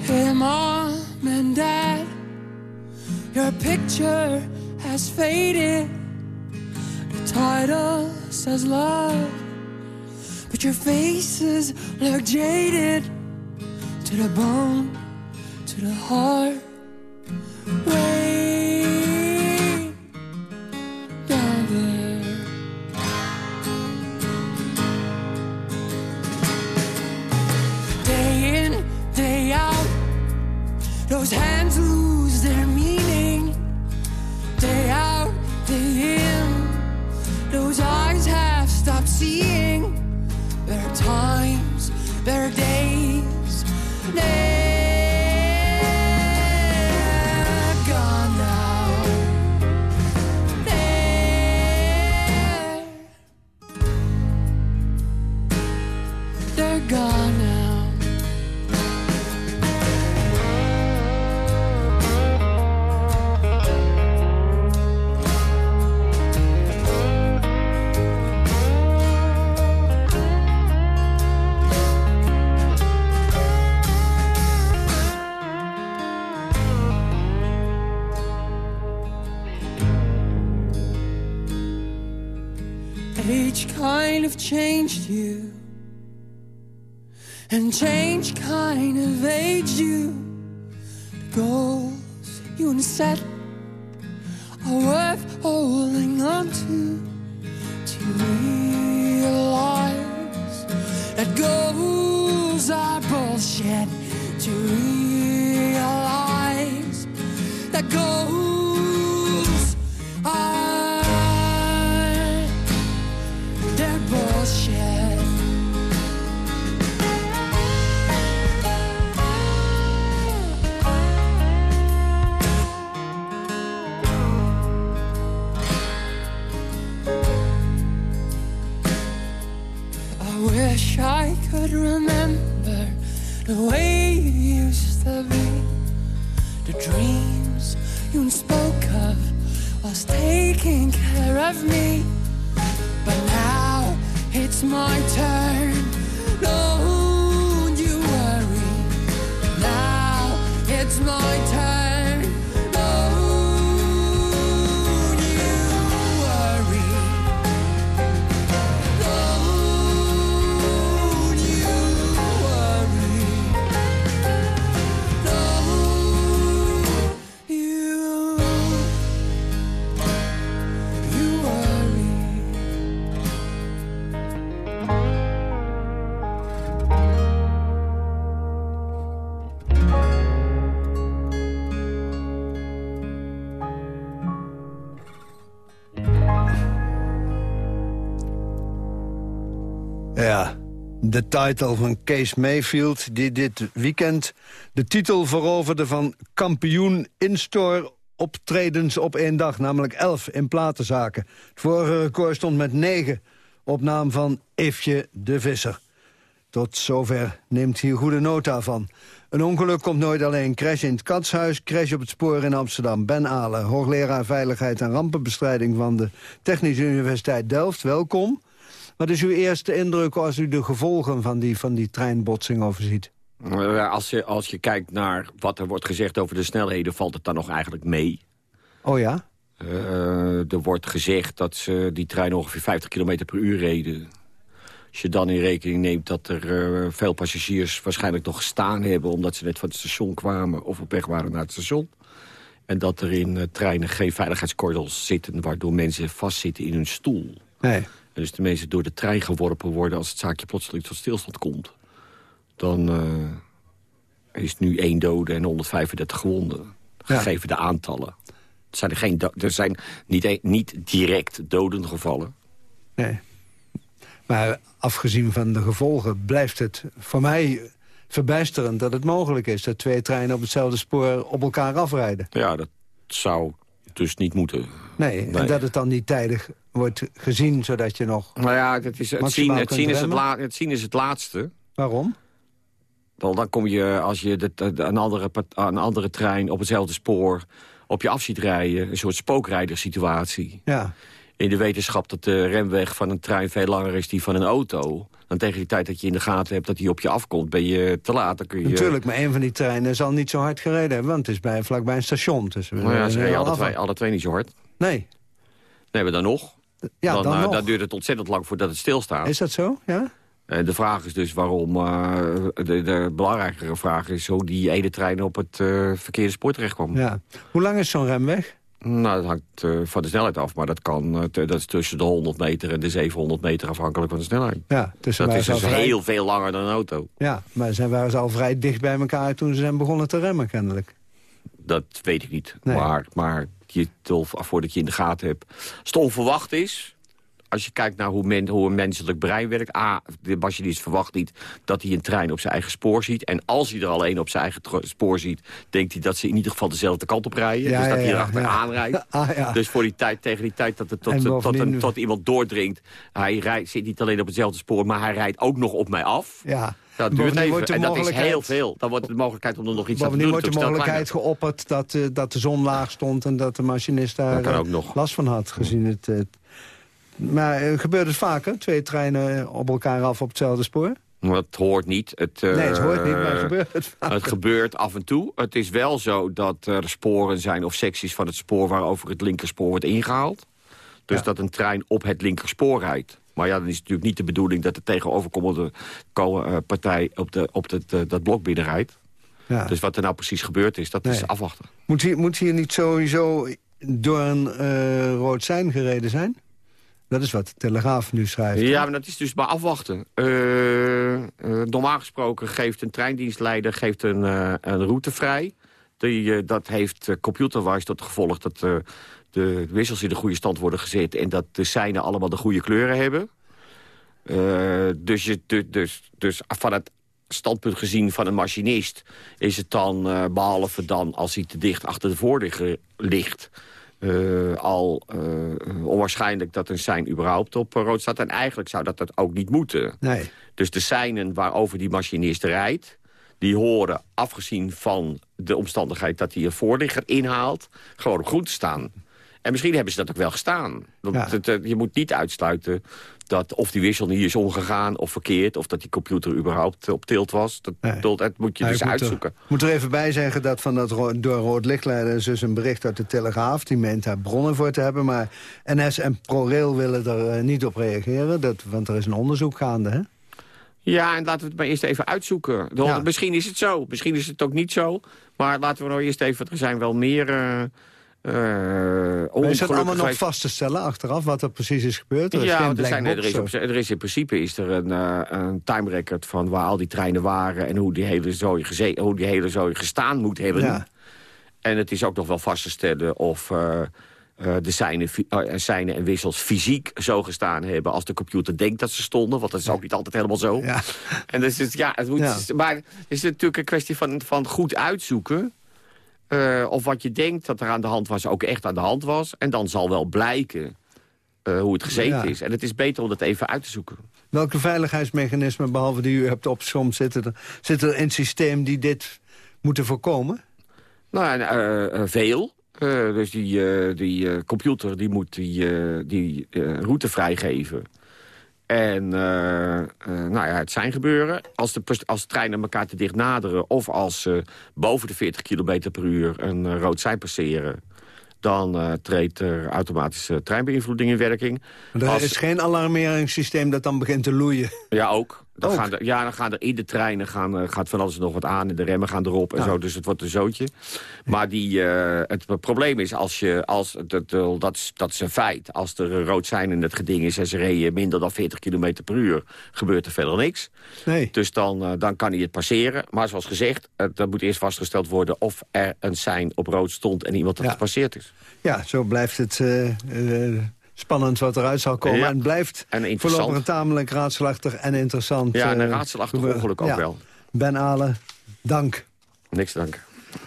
Hey mom and dad, your picture has faded. The title says love, but your faces look jaded. To the bone, to the heart. Of aged you. The goals you set are worth holding on to. To realize that goals are bullshit. To realize that goals de titel van Kees Mayfield... die dit weekend de titel veroverde van kampioen in-store optredens op één dag. Namelijk elf in platenzaken. Het vorige record stond met negen op naam van Eefje de Visser. Tot zover neemt hier goede nota van. Een ongeluk komt nooit alleen. Crash in het Katshuis, crash op het spoor in Amsterdam. Ben Alen, hoogleraar Veiligheid en Rampenbestrijding... van de Technische Universiteit Delft, welkom. Wat is uw eerste indruk als u de gevolgen van die, van die treinbotsing overziet? Eh, Als je, als je kijkt naar wat er wordt gezegd over de snelheden... valt het dan nog eigenlijk mee. Oh ja? Eh, er wordt gezegd dat ze die trein ongeveer 50 km per uur reden. Als je dan in rekening neemt dat er eh, veel passagiers waarschijnlijk nog gestaan hebben... omdat ze net van het station kwamen of op weg waren naar het station. En dat er in treinen geen veiligheidskorrels zitten... waardoor mensen vastzitten in hun stoel. Nee. Dus de mensen door de trein geworpen worden... als het zaakje plotseling tot stilstand komt. Dan eh, is nu één dode en 135 gewonden. Gegeven de aantallen. Er zijn, er geen er zijn niet, e- niet direct doden gevallen. Nee. Maar afgezien van de gevolgen blijft het voor mij verbijsterend... dat het mogelijk is dat twee treinen op hetzelfde spoor op elkaar afrijden. Ja, dat zou dus niet moeten. Nee, Nee. en dat het dan niet tijdig wordt gezien, zodat je nog... Nou ja, het, is, het, zien, het, zien is het, la- het zien is het laatste. Waarom? Dan, dan kom je, als je de, de- een, andere, een andere trein op hetzelfde spoor op je af ziet rijden... een soort spookrijdersituatie. Ja. In de wetenschap dat de remweg van een trein veel langer is die van een auto... dan tegen die tijd dat je in de gaten hebt dat hij op je afkomt... ben je te laat. Dan kun je, Natuurlijk, maar een van die treinen zal niet zo hard gereden hebben... want het is bij, vlakbij een station. Dus we Nou ja, ze reden al alle twee, alle twee niet zo hard. Nee. Nee, maar dan nog. Ja, dan, dan eh, nog. dan duurt het ontzettend lang voordat het stilstaat. Is dat zo? Ja? En de vraag is dus waarom... eh, de, de belangrijkere vraag is hoe die ene trein op het eh, verkeerde spoor terecht kwam. ja. Hoe lang is zo'n remweg? Nou, dat hangt eh, van de snelheid af. Maar dat, kan, eh, dat is tussen de 100 meter en de 700 meter afhankelijk van de snelheid. Ja, tussen dat is dus vrij- heel veel langer dan een auto. Ja, maar ze waren ze al vrij dicht bij elkaar toen ze zijn begonnen te remmen, kennelijk. Dat weet ik niet. Nee. Maar, maar je, voordat je in de gaten hebt. Als het onverwacht is... Als je kijkt naar hoe, men, hoe een menselijk brein werkt... A, de machinist verwacht niet dat hij een trein op zijn eigen spoor ziet. En als hij er al een op zijn eigen spoor ziet... denkt hij dat ze in ieder geval dezelfde kant op rijden. Ja, dus dat ja, hij erachteraan ja. rijdt. Ah. Dus voor die tijd, tegen die tijd dat het tot, tot, een- tot iemand doordringt... hij rijdt, zit niet alleen op hetzelfde spoor... maar hij rijdt ook nog op mij af. Ja. Dat duurt even. En dat is heel veel. Dan wordt de mogelijkheid om er nog iets aan te doen. wordt de mogelijkheid geopperd dat, eh, dat de zon laag stond... en dat de machinist daar eh, last van had, gezien het... maar eh, gebeurt het vaker? Twee treinen op elkaar af op hetzelfde spoor? Het hoort niet. Het, Nee, het hoort niet, maar eh, gebeurt het? Het gebeurt af en toe. Het is wel zo dat er sporen zijn of secties van het spoor... waarover het linkerspoor wordt ingehaald. Dus dat een trein op het linkerspoor rijdt. Maar ja, dan is het natuurlijk niet de bedoeling... dat de tegenoverkomende ko- eh, partij op, de, op het, eh, dat blok binnenrijdt. Ja. Dus wat er nou precies gebeurd is, dat is afwachten. Moet hier, moet hier niet sowieso door een eh, rood sein gereden zijn? Dat is wat de Telegraaf nu schrijft. Ja, maar dat is dus maar afwachten. Eh, eh, normaal gesproken geeft een treindienstleider geeft een, eh, een route vrij. Die, dat heeft computerwise tot gevolg dat de wissels in de goede stand worden gezet... en dat de seinen allemaal de goede kleuren hebben. Dus, je, du- dus, dus van het standpunt gezien van een machinist... is het dan, eh, behalve dan als hij te dicht achter de voordeur ligt... eh, al eh, onwaarschijnlijk dat een sein überhaupt op eh, rood staat. En eigenlijk zou dat, dat ook niet moeten. Nee. Dus de seinen waarover die machinist rijdt... die horen, afgezien van de omstandigheid dat hij een voorligger inhaalt... gewoon op groen te staan. En misschien hebben ze dat ook wel gestaan. Want Ja. het, eh, je moet niet uitsluiten dat of die wissel niet is omgegaan of verkeerd... of dat die computer überhaupt op tilt was. Dat, dat, dat moet je Ja, dus moet er- uitzoeken. Ik moet er even bij zeggen dat van dat ro- door rood lichtleiden... is dus een bericht uit de Telegraaf. Die meent daar bronnen voor te hebben. Maar NS en ProRail willen er eh, niet op reageren. Dat, want er is een onderzoek gaande, hè? Ja, en laten we het maar eerst even uitzoeken. Ja. Misschien is het zo, misschien is het ook niet zo. Maar laten we nou eerst even... Er zijn wel meer... eh eh, Maar is dat allemaal nog vast te stellen achteraf wat er precies is gebeurd? Er is ja, er, zijn, er, is op, zo. er is in principe is er een, eh, een time record van waar al die treinen waren... en hoe die hele zooi, hoe die hele zooi gestaan moet hebben. Ja. En het is ook nog wel vast te stellen of eh, eh, de seinen, eh, en wissels fysiek zo gestaan hebben... als de computer denkt dat ze stonden, want dat is ook niet altijd helemaal zo. En dus, ja, het moet, Ja. Maar het is natuurlijk een kwestie van, van goed uitzoeken... eh, of wat je denkt dat er aan de hand was ook echt aan de hand was. En dan zal wel blijken eh, hoe het gezeten Ja. is. En het is beter om dat even uit te zoeken. Welke veiligheidsmechanismen, behalve die u hebt opgesomd... zitten er, zitten er in het systeem die dit moeten voorkomen? Nou, eh, veel. Dus die, die computer die moet die, die route vrijgeven. En eh, eh, nou ja, het zijn gebeuren. Als de, als treinen elkaar te dicht naderen... of als ze boven de 40 km per uur een eh, rood sein passeren... dan treedt er automatische treinbeïnvloeding in werking. Maar Er Als- is geen alarmeringssysteem dat dan begint te loeien. Ja, ook. Dan Ook? Gaan er, ja, dan gaan er in de treinen gaan, eh, gaat van alles nog wat aan. En de remmen gaan erop en Ja. zo. Dus het wordt een zootje. Maar die, eh, het probleem is, als je, als, dat, dat, dat, is- dat is een feit. Als er een rood zijn in het geding is en ze reden minder dan 40 km per uur... gebeurt er verder niks. Nee. Dus dan, eh, dan kan hij het passeren. Maar zoals gezegd, dat moet eerst vastgesteld worden... of er een sein op rood stond en iemand dat Ja. gepasseerd is. Ja, zo blijft het eh, eh, spannend wat eruit zal komen. Ja. En blijft En voorlopig een tamelijk raadselachtig en interessant. Ja, en een eh, raadselachtig gebeuren. ongeluk ook Ja. wel. Ben Alen, dank. Niks te danken.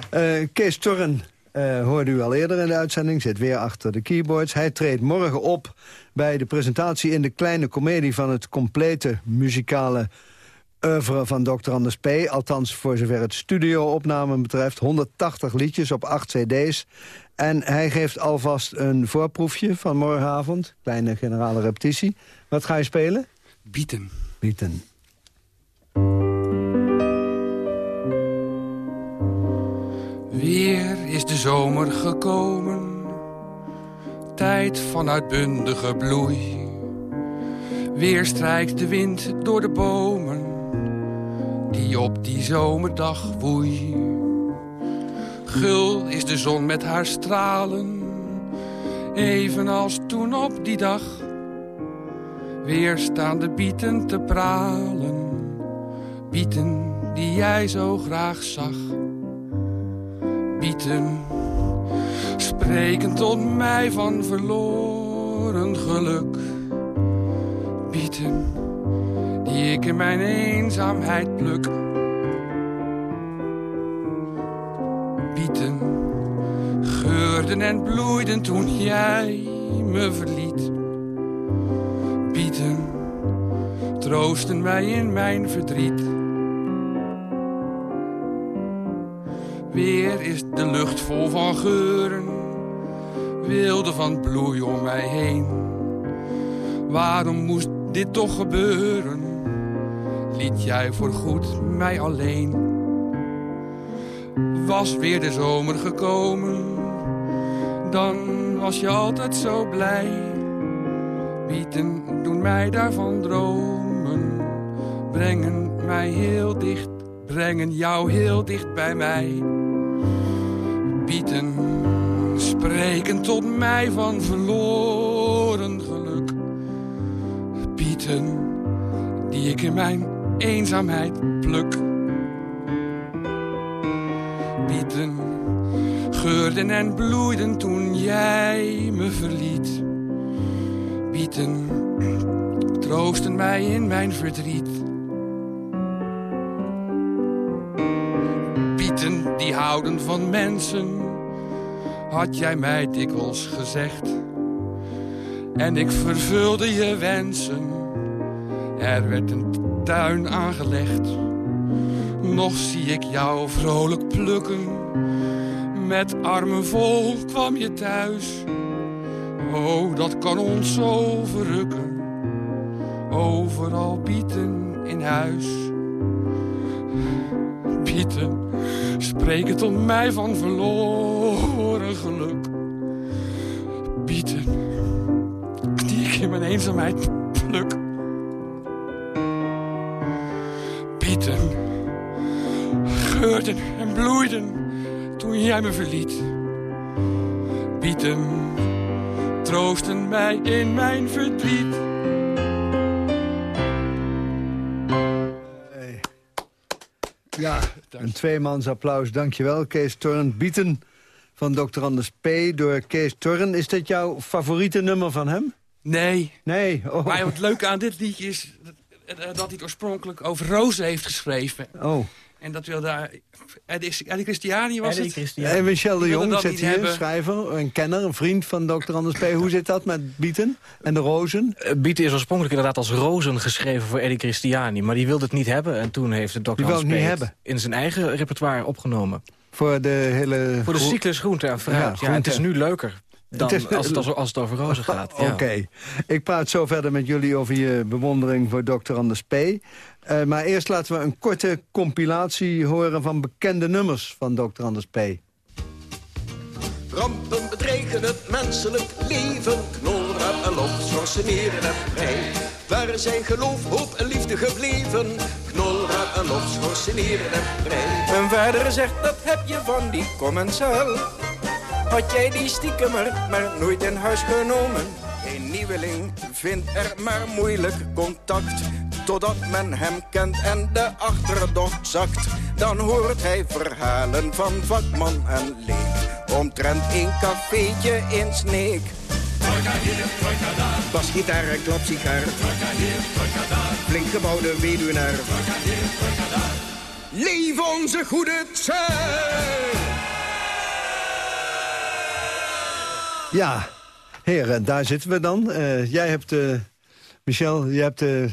Eh, Kees Torren eh, hoorde u al eerder in de uitzending, zit weer achter de keyboards. Hij treedt morgen op bij de presentatie in de kleine komedie... van het complete muzikale oeuvre van Dr. Anders P. Althans, voor zover het studio-opname betreft. 180 liedjes op 8 cd's. En hij geeft alvast een voorproefje van morgenavond. Kleine generale repetitie. Wat ga je spelen? Bieten. Bieten. Weer is de zomer gekomen, tijd van uitbundige bloei. Weer strijkt de wind door de bomen, die op die zomerdag woei. Gul is de zon met haar stralen, evenals toen op die dag. Weer staan de bieten te pralen, bieten die jij zo graag zag bieten. Spreken tot mij van verloren geluk. Bieten, die ik in mijn eenzaamheid pluk. Bieten, geurden en bloeiden toen jij me verliet. Bieten, troosten mij in mijn verdriet. Weer is de lucht vol van geuren, wilde van bloei om mij heen. Waarom moest dit toch gebeuren? Liet jij voorgoed mij alleen? Was weer de zomer gekomen, dan was je altijd zo blij. Bieten doen mij daarvan dromen, brengen mij heel dicht, brengen jou heel dicht bij mij bieten. Spreken tot mij van verloren geluk. Bieten, die ik in mijn eenzaamheid pluk. Bieten, geurden en bloeiden toen jij me verliet. Bieten, troosten mij in mijn verdriet. Bieten die houden van mensen, had jij mij dikwijls gezegd. En ik vervulde je wensen, er werd een tuin aangelegd. Nog zie ik jou vrolijk plukken. Met armen vol kwam je thuis. Oh, dat kan ons zo verrukken. Overal bieten in huis. Bieten, spreek het om mij van verloren geluk. Bieten, die ik in mijn eenzaamheid pluk. Geurden en bloeiden toen jij me verliet. Bieten, troosten mij in mijn verdriet. Ja, een tweemans applaus. Dankjewel, Kees Torren. Bieten van Dr. Anders P. door Kees Torren. Is dit jouw favoriete nummer van hem? Nee. Nee? Oh. Maar het leuke aan dit liedje is dat, dat hij het oorspronkelijk over rozen heeft geschreven. Oh. En dat wil daar... Eddie, Christiani was Eddie het? En Michel de Jong zit hier, hebben. schrijver, een kenner, een vriend van Dr. Anders P. Hoe zit dat met Bieten en de rozen? Eh, Bieten is oorspronkelijk inderdaad als rozen geschreven voor Eddie Christiani. Maar die wilde het niet hebben en toen heeft de dokter het Peet hebben? in zijn eigen repertoire opgenomen. Voor de hele... Voor de cyclus groente en fruit. Ja, het is nu leuker dan Het is- als, het, als, als het over rozen gaat. Ja. Oké. Ik praat zo verder met jullie over je bewondering voor Dr. Anders P. Eh, maar eerst laten we een korte compilatie horen van bekende nummers van Dr. Anders P. Rampen bedreigen het menselijk leven. Knorren en lof, schorsen neren en prei. Waar zijn geloof, hoop en liefde gebleven? Knorren en lof, schorsen neren en prei. Mijn vader zegt dat heb je van die commensaal. Had jij die stiekemer maar nooit in huis genomen? Een nieuweling vindt er maar moeilijk contact. Totdat men hem kent en de achterdocht zakt. Dan hoort hij verhalen van vakman en leek. Omtrent een cafeetje in Sneek. Basgitaar en klapsigaar. Flink gebouwde weduwnaar. Leef onze goede tijd! Ja, heren, daar zitten we dan. Eh, jij hebt, eh, Michel, jij hebt de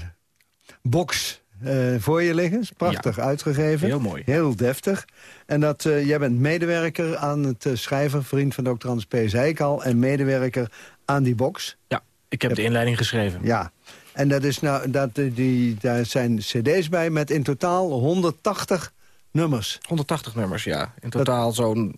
box eh, voor je liggen. Prachtig uitgegeven. Heel mooi. Heel deftig. En dat, jij bent medewerker aan het schrijven, vriend van Dr. Hans P. zei ik al, en medewerker aan die box. Ja, ik heb de inleiding geschreven. Ja, en dat is nou, dat, die, daar zijn cd's bij met in totaal 180 nummers. 180 nummers, ja. In totaal zo'n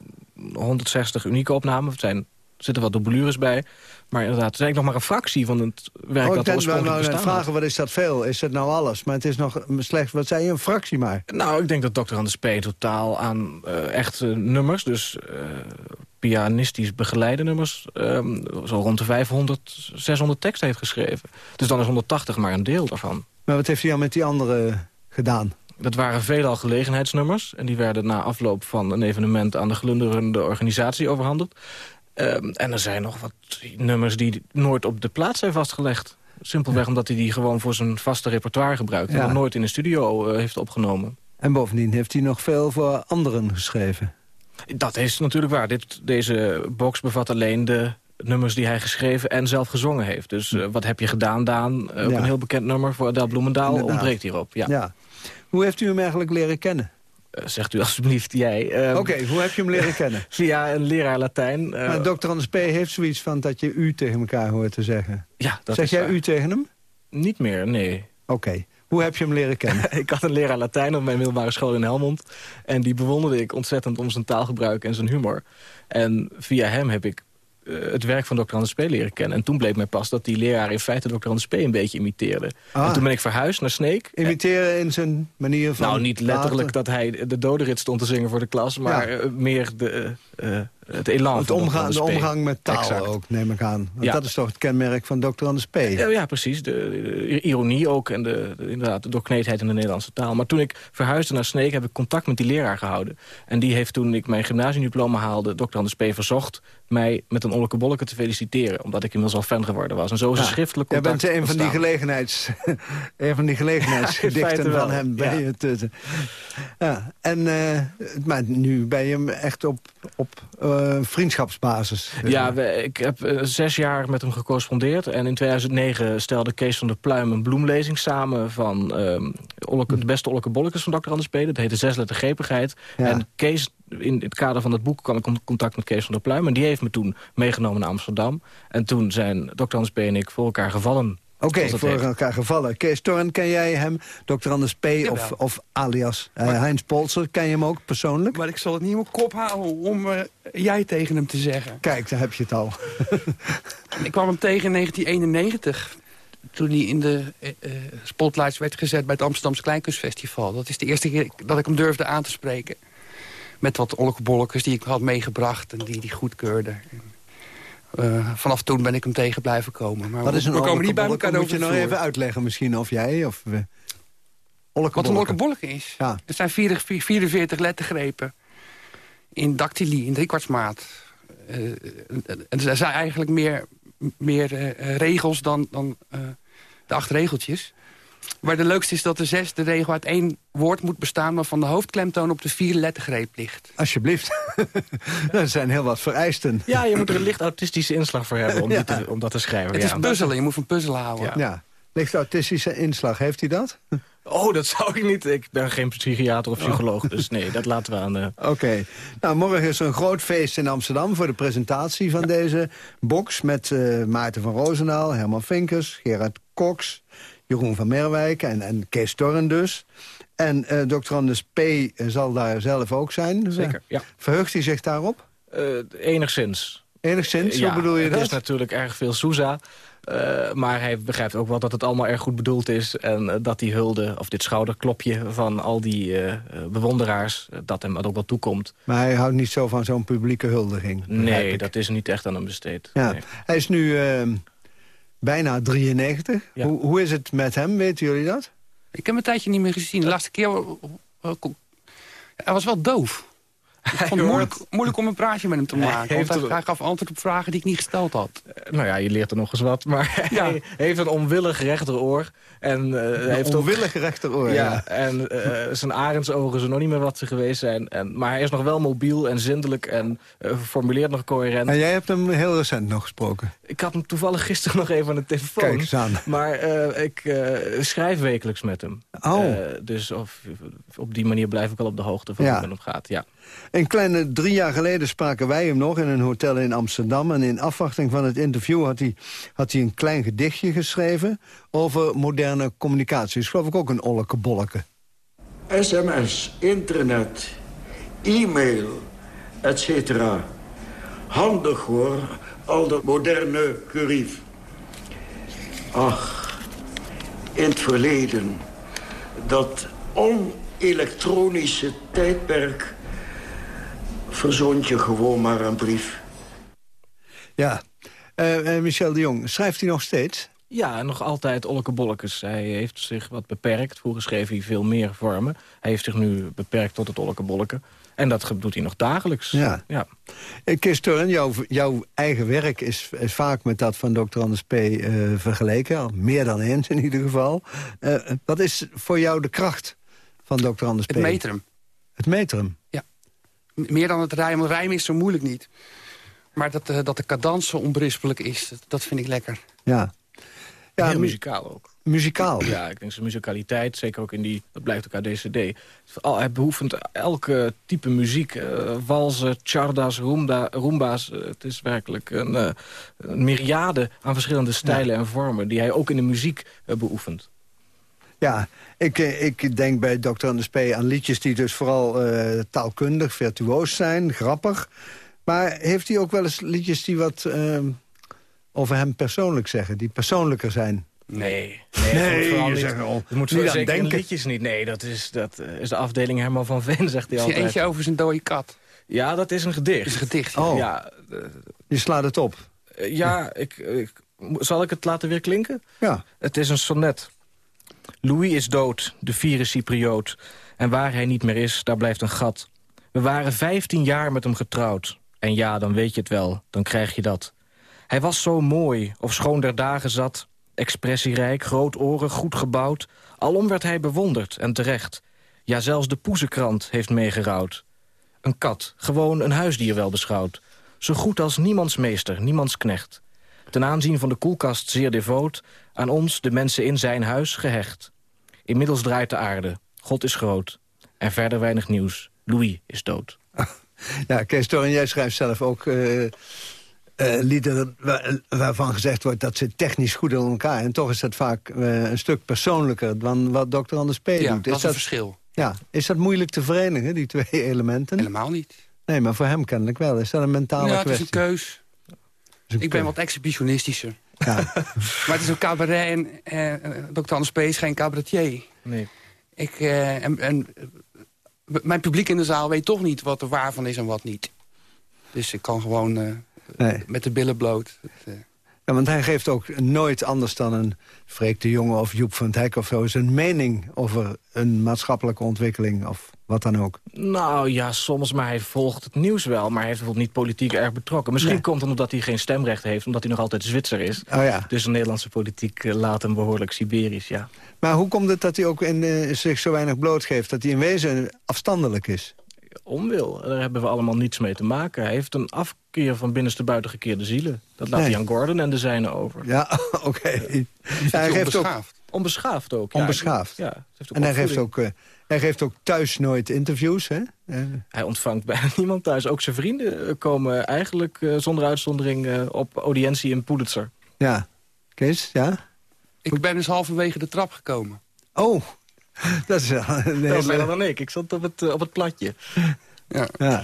160 unieke opnamen. Er zijn, zitten wat dubbelures bij. Maar inderdaad, het is eigenlijk nog maar een fractie van het werk Oh, dat oorspronkelijk wouden bestaan vragen, wat is dat veel? Is dat nou alles? Maar het is nog slechts, wat zei je, een fractie maar. Nou, ik denk dat Dr. Anders P. totaal aan eh echte nummers... dus eh, pianistisch begeleide nummers... ehm, zo rond de 500, 600 teksten heeft geschreven. Dus dan is 180 maar een deel daarvan. Maar wat heeft hij dan met die andere gedaan? Dat waren veelal gelegenheidsnummers. En die werden na afloop van een evenement... aan de glunderende organisatie overhandigd. Ehm, en er zijn nog wat nummers die nooit op de plaats zijn vastgelegd. Simpelweg omdat hij die gewoon voor zijn vaste repertoire gebruikt... en Ja. nooit in de studio eh, heeft opgenomen. En bovendien heeft hij nog veel voor anderen geschreven. Dat is natuurlijk waar. Dit, deze box bevat alleen de nummers die hij geschreven en zelf gezongen heeft. Dus eh, wat heb je gedaan, Daan? Ook een heel bekend nummer voor Adele Bloemendaal Inderdaad. ontbreekt hierop. Ja. Ja. Hoe heeft u hem eigenlijk leren kennen? Eh, zegt u alsjeblieft jij. Eh, Oké, hoe heb je hem leren kennen? Via een leraar Latijn. eh, maar Dr. Anders P. heeft zoiets van dat je u tegen elkaar hoort te zeggen. ja, dat zeg jij waar. u tegen hem? Niet meer, nee. Oké. Hoe heb je hem leren kennen? ik had een leraar Latijn op mijn middelbare school in Helmond. En die bewonderde ik ontzettend om zijn taalgebruik en zijn humor. En via hem heb ik het werk van Dr. Anders P. leren kennen. En toen bleek mij pas dat die leraar in feite Dr. Anders P. een beetje imiteerde. Ah. En toen ben ik verhuisd naar Sneek. Imiteren in zijn manier van... Nou, niet letterlijk dat hij de dodenrit stond te zingen voor de klas... maar Ja. eh, meer de, eh, eh, het elan Het omgaan, de omgang met taal Exact. ook, neem ik aan. Want Ja. dat is toch het kenmerk van Dr. Anders P. Ja, ja, precies. De, de ironie ook en de, de- inderdaad, de doorkneedheid in de Nederlandse taal. Maar toen ik verhuisde naar Sneek heb ik contact met die leraar gehouden. En die heeft toen ik mijn gymnasiumdiploma haalde... Dr. Anders P. verzocht mij met een Olleke Bolleke te feliciteren. Omdat ik inmiddels al fan geworden was. En zo is een schriftelijk Jij contact bent een van die, gelegenheids, een van die gelegenheidsgedichten van hem. Je tussen. Ja, en, eh, maar nu ben je hem echt op, op eh, vriendschapsbasis. Ja, we- ik heb eh, zes jaar met hem gecorrespondeerd. En in 2009 stelde Kees van der Pluim een bloemlezing samen... van ehm, Olleke- de beste Olleke Bollekes van Dr. Anders. Dat heette Zesletter Grepigheid. Ja. En Kees, in het kader van dat boek kwam ik in contact met Kees van der Pluim. En die heeft me toen meegenomen naar Amsterdam. En toen zijn Dr. P. en ik voor elkaar gevallen. Oké, dat voor heet. elkaar gevallen. Kees Torren, ken jij hem? Dr. Anders P. of, of alias eh, Heinz Polser, ken je hem ook persoonlijk? Maar ik zal het niet in mijn kop houden om eh, jij tegen hem te zeggen. Kijk, daar heb je het al. Ik kwam hem tegen in 1991. Toen hij in de eh, spotlights werd gezet bij het Amsterdamse Kleinkunstfestival. Dat is de eerste keer dat ik hem durfde aan te spreken. Met wat ollekebollekes die ik had meegebracht en die hij goedkeurde. Eh, vanaf toen ben ik hem tegen blijven komen. Maar is we, een we komen niet bij elkaar Moet je over nog de vloer. even uitleggen misschien of jij of we... Wat een ollekebolleke is? Ja. Het zijn 44, 44 lettergrepen in dactylie, in driekwartsmaat. Eh, en er zijn eigenlijk meer, meer eh, regels dan, dan eh, de acht regeltjes. Maar de leukste is dat de zesde regel uit één woord moet bestaan... waarvan de hoofdklemtoon op de vierde lettergreep ligt. Alsjeblieft. er zijn heel wat vereisten. Ja, je moet er een licht autistische inslag voor hebben om, Ja. dit te- om dat te schrijven. Het ja. is puzzelen, je moet van puzzelen houden. Ja. Licht autistische inslag, heeft hij dat? Oh, dat zou ik niet. Ik ben geen psychiater of psycholoog, dus nee, dat laten we aan... Oké. Nou, morgen is er een groot feest in Amsterdam... voor de presentatie van deze box... met eh, Maarten van Roosendaal, Herman Vinkers, Gerard Cox... Jeroen van Merwijk en, en Kees Torren dus. En eh Dr. Anders P. zal daar zelf ook zijn. Zeker, ja. Verheugt hij zich daarop? eh, enigszins. Enigszins, Ja, hoe bedoel je het dat? is natuurlijk erg veel Sousa. eh, maar hij begrijpt ook wel dat het allemaal erg goed bedoeld is. En eh, dat die hulde, of dit schouderklopje van al die eh, eh, bewonderaars... eh, dat hem dat ook wel toekomt. Maar hij houdt niet zo van zo'n publieke huldiging. Nee, ik. dat is niet echt aan hem besteed. Ja. Nee. Hij is nu eh, bijna 93. Ja. Hoe, hoe is het met hem, weten jullie dat? Ik heb hem een tijdje niet meer gezien. De laatste keer... eh, eh, hij was wel doof. Ik vond het moeilijk, moeilijk om een praatje met hem te maken. heeft Want hij, hij gaf antwoord op vragen die ik niet gesteld had. Eh, Nou ja, je leert er nog eens wat. Maar Ja. hij heeft een onwillig rechteroor. En, eh, hij heeft ook- onwillig rechteroor, Ja, ja. en eh, zijn arendsogen zijn nog niet meer wat ze geweest zijn. En, maar hij is nog wel mobiel en zindelijk en formuleert nog coherent. En jij hebt hem heel recent nog gesproken. Ik had hem toevallig gisteren nog even aan de telefoon. Kijk eens aan. Maar eh, ik eh, schrijf wekelijks met hem. Oh. Eh, dus of, op die manier blijf ik wel op de hoogte van Ja. hoe het met hem gaat. Ja. Een kleine drie jaar geleden spraken wij hem nog in een hotel in Amsterdam. En in afwachting van het interview had hij, had hij een klein gedichtje geschreven... over moderne communicatie. Dus geloof ik ook een olleke bolleke. sms, internet, e-mail, etc. Handig hoor, al dat moderne gerief. Ach, in het verleden, dat onelektronische tijdperk... verzond je gewoon maar een brief. Ja. Eh, eh, Michel de Jong, schrijft hij nog steeds? Ja, nog altijd Bollekes. Hij heeft zich wat beperkt. Vroeger schreef hij veel meer vormen. Hij heeft zich nu beperkt tot het Bolleke. En dat doet hij nog dagelijks. Ja. ja. Eh, Turren, jouw, jouw eigen werk is, is vaak met dat van Dr. Anders P. eh, vergeleken. Meer dan eens in ieder geval. Eh, wat is voor jou de kracht van Dr. Anders P? Het metrum. Het metrum? Meer dan het rijmen. Want rijmen is zo moeilijk niet. Maar dat, de dat de cadans zo onberispelijk is, dat, dat vind ik lekker. Ja. Ja, Heel muzikaal ook. Muzikaal? Ja, ik denk zijn muzikaliteit, zeker ook in die, dat blijkt ook uit DCD. Al- Hij beoefent elke type muziek. eh walsen, chardas, roomda, roomba's. eh, het is werkelijk een, eh, een myriade aan verschillende stijlen en vormen... die hij ook in de muziek eh, beoefent. Ja, ik, eh, ik denk bij Dr. Anders P. aan liedjes die dus vooral eh, taalkundig, virtuoos zijn, grappig. Maar heeft hij ook wel eens liedjes die wat eh, over hem persoonlijk zeggen? Die persoonlijker zijn? Nee. Nee, vooral je niet- zegt wel, Je moet aan zeker in denken. liedjes niet. Nee, dat is, dat is de afdeling Herman van Veen, zegt hij Is altijd. eentje over zijn dode kat? Ja, dat is een gedicht. is een gedicht. Oh. Ja, Je slaat het op. ja ik, ik, zal ik het laten weer klinken? Ja. Het is een sonnet. Louis is dood, de vierde Cypriot. En waar hij niet meer is, daar blijft een gat. We waren vijftien jaar met hem getrouwd. En ja, dan weet je het wel, dan krijg je dat. Hij was zo mooi, of schoon der dagen zat. Expressierijk, groot oren, goed gebouwd. Alom werd hij bewonderd en terecht. Ja, zelfs de poezenkrant heeft meegerouwd. Een kat, gewoon een huisdier wel beschouwd. Zo goed als niemands meester, niemands knecht. Ten aanzien van de koelkast zeer devoot... aan ons, de mensen in zijn huis, gehecht. Inmiddels draait de aarde. God is groot. En verder weinig nieuws. Louis is dood. Ja, Kees Toren, jij schrijft zelf ook uh, uh, liederen waar, waarvan gezegd wordt dat ze technisch goed in elkaar. En toch is dat vaak uh, een stuk persoonlijker dan wat Dr. Anders P. Ja, doet. dat is een verschil. Ja, is dat moeilijk te verenigen, die twee elementen? Helemaal niet. Nee, maar voor hem kennelijk wel. Is dat een mentale ja, kwestie? het is een keus. een ik ben wat exhibitionistischer. Ja. maar het is een cabaret en uh, Dr. Anders P. is geen cabaretier. Nee. Ik, uh, en, en mijn publiek in de zaal weet toch niet wat er waar van is en wat niet. Dus ik kan gewoon uh, nee. met de billen bloot. uh, Ja, want hij geeft ook nooit anders dan een Freek de Jonge of Joep van het Hek of zo... zijn mening over een maatschappelijke ontwikkeling of wat dan ook. Nou ja, soms, maar hij volgt het nieuws wel. Maar hij heeft bijvoorbeeld niet politiek erg betrokken. Misschien Nee. komt het omdat hij geen stemrecht heeft. Omdat hij nog altijd Zwitser is. Oh ja. Dus de Nederlandse politiek eh, laat hem behoorlijk Siberisch, ja. Maar hoe komt het dat hij ook in, eh, zich zo weinig blootgeeft? Dat hij in wezen afstandelijk is? Onwil, daar hebben we allemaal niets mee te maken. Hij heeft een afkeer van binnenste buiten gekeerde zielen. Dat laat Nee. hij aan Gordon en de zijne over. Ja, oké. Ja, hij geeft ook Onbeschaafd ook. ja. onbeschaafd. Ja, het heeft ook en hij geeft, ook, eh, hij geeft ook thuis nooit interviews, hè? Eh, Hij ontvangt bijna niemand thuis. Ook zijn vrienden eh, komen eigenlijk eh, zonder uitzondering op audiëntie in Pulitzer. ja. Kees, ja? Ik ben dus halverwege de trap gekomen. Oh, dat is wel Dat hele- sneller dan ik. Ik zat op het, op het platje. Ja. Ja.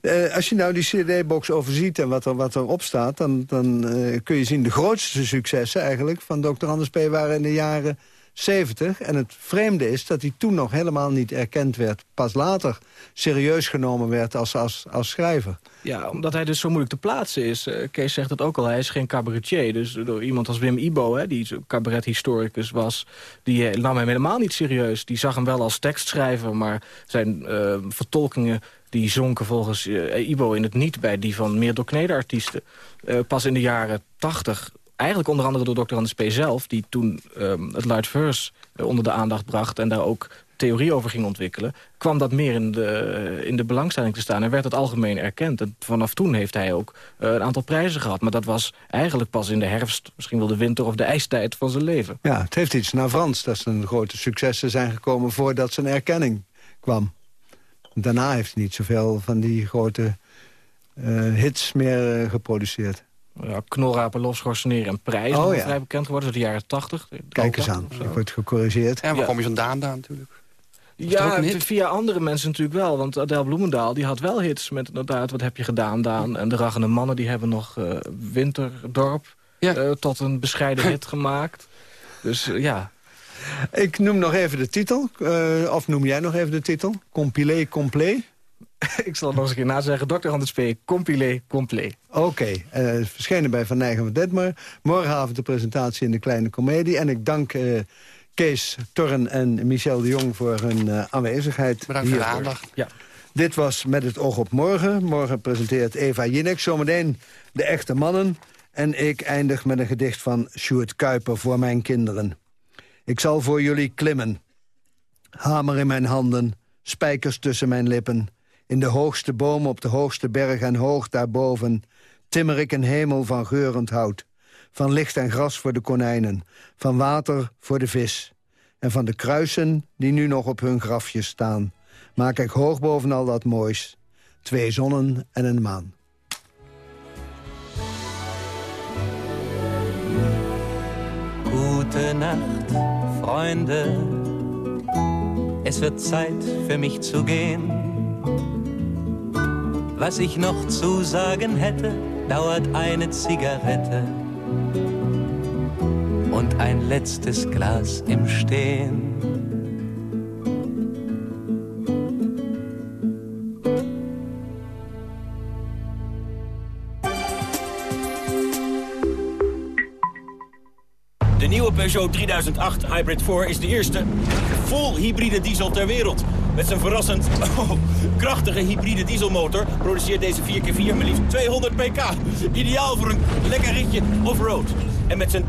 Eh, als je nou die cd-box overziet en wat, er, wat erop staat... dan, dan eh, kun je zien de grootste successen eigenlijk van Dr. Anders P. waren in de jaren 70. En het vreemde is dat hij toen nog helemaal niet erkend werd. Pas later serieus genomen werd als, als, als schrijver. Ja, omdat hij dus zo moeilijk te plaatsen is. Eh, Kees zegt het ook al, hij is geen cabaretier. Dus door iemand als Wim Ibo, hè, die cabarethistoricus was... die eh, nam hem helemaal niet serieus. Die zag hem wel als tekstschrijver, maar zijn eh, vertolkingen... die zonken volgens Ibo in het niet bij die van meer doorkneden artiesten. Pas in de jaren tachtig, eigenlijk onder andere door Dr. Anders P. zelf... die toen ehm, het Luid Verse eh, onder de aandacht bracht... en daar ook theorie over ging ontwikkelen... kwam dat meer in de, in de belangstelling te staan en werd het algemeen erkend. En vanaf toen heeft hij ook eh, een aantal prijzen gehad. Maar dat was eigenlijk pas in de herfst, misschien wel de winter... of de ijstijd van zijn leven. Ja, het heeft iets naar Frans dat zijn grote successen zijn gekomen... voordat zijn erkenning kwam. Daarna heeft hij niet zoveel van die grote eh, hits meer geproduceerd. Ja, knorrapen, losgorseneren en prijzen. Oh, ja. vrij bekend geworden, uit de jaren tachtig. Kijk eens aan, ik word gecorrigeerd. En waar Ja. kom je vandaan daar natuurlijk? Ja, via andere mensen natuurlijk wel. Want Adele Bloemendaal die had wel hits met inderdaad... Wat heb je gedaan, Daan? En de Raggende Mannen die hebben nog eh, Winterdorp... eh, tot een bescheiden hit gemaakt. Dus eh, ja, Ik noem nog even de titel. eh, of noem jij nog even de titel? Compilé complet? ik zal het nog eens een keer nazeggen. Dr. Anders P. Compilé complet. Oké, eh, verschenen bij Van Nijgen van Detmer. Morgenavond de presentatie in de Kleine Comedie. En ik dank eh, Kees Torren en Michel de Jong voor hun eh, aanwezigheid. Bedankt voor de aandacht. Ja. Dit was Met het oog op morgen. Morgen presenteert Eva Jinek. Zometeen De Echte Mannen. En ik eindig met een gedicht van Sjoerd Kuiper voor mijn kinderen. Ik zal voor jullie klimmen. Hamer in mijn handen, spijkers tussen mijn lippen. In de hoogste boom op de hoogste berg en hoog daarboven... timmer ik een hemel van geurend hout. Van licht en gras voor de konijnen. Van water voor de vis. En van de kruisen die nu nog op hun grafjes staan... maak ik hoog boven al dat moois. Twee zonnen en een maan. Gute Nacht, Freunde. Es wird Zeit für mich zu gehen. Was ich noch zu sagen hätte, dauert eine Zigarette und ein letztes Glas im Stehen. De nieuwe Peugeot 3008 Hybrid 4 is de eerste vol hybride diesel ter wereld. Met zijn verrassend oh, krachtige hybride dieselmotor produceert deze 4x4 maar liefst 200 pk. Ideaal voor een lekker ritje off-road. En met zijn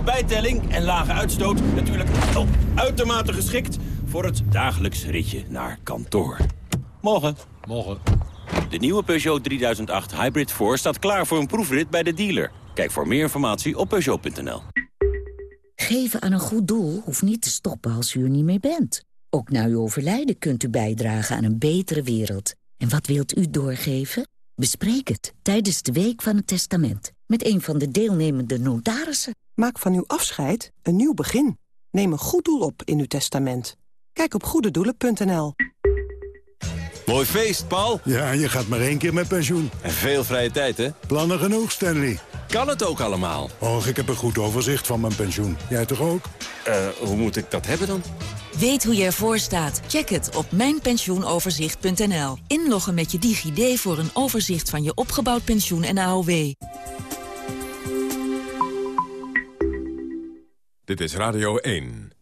20% bijtelling en lage uitstoot natuurlijk oh, uitermate geschikt voor het dagelijks ritje naar kantoor. Morgen. Morgen. De nieuwe Peugeot 3008 Hybrid 4 staat klaar voor een proefrit bij de dealer. Kijk voor meer informatie op Peugeot.nl. Geven aan een goed doel hoeft niet te stoppen als u er niet meer bent. Ook na uw overlijden kunt u bijdragen aan een betere wereld. En wat wilt u doorgeven? Bespreek het tijdens de Week van het Testament... met een van de deelnemende notarissen. Maak van uw afscheid een nieuw begin. Neem een goed doel op in uw testament. Kijk op goededoelen.nl. Mooi feest, Paul. Ja, je gaat maar één keer met pensioen. En veel vrije tijd, hè? Plannen genoeg, Stanley. Kan het ook allemaal? Och, ik heb een goed overzicht van mijn pensioen. Jij toch ook? Eh, hoe moet ik dat hebben dan? Weet hoe je ervoor staat? Check het op mijnpensioenoverzicht.nl. Inloggen met je DigiD voor een overzicht van je opgebouwd pensioen en AOW. Dit is Radio 1.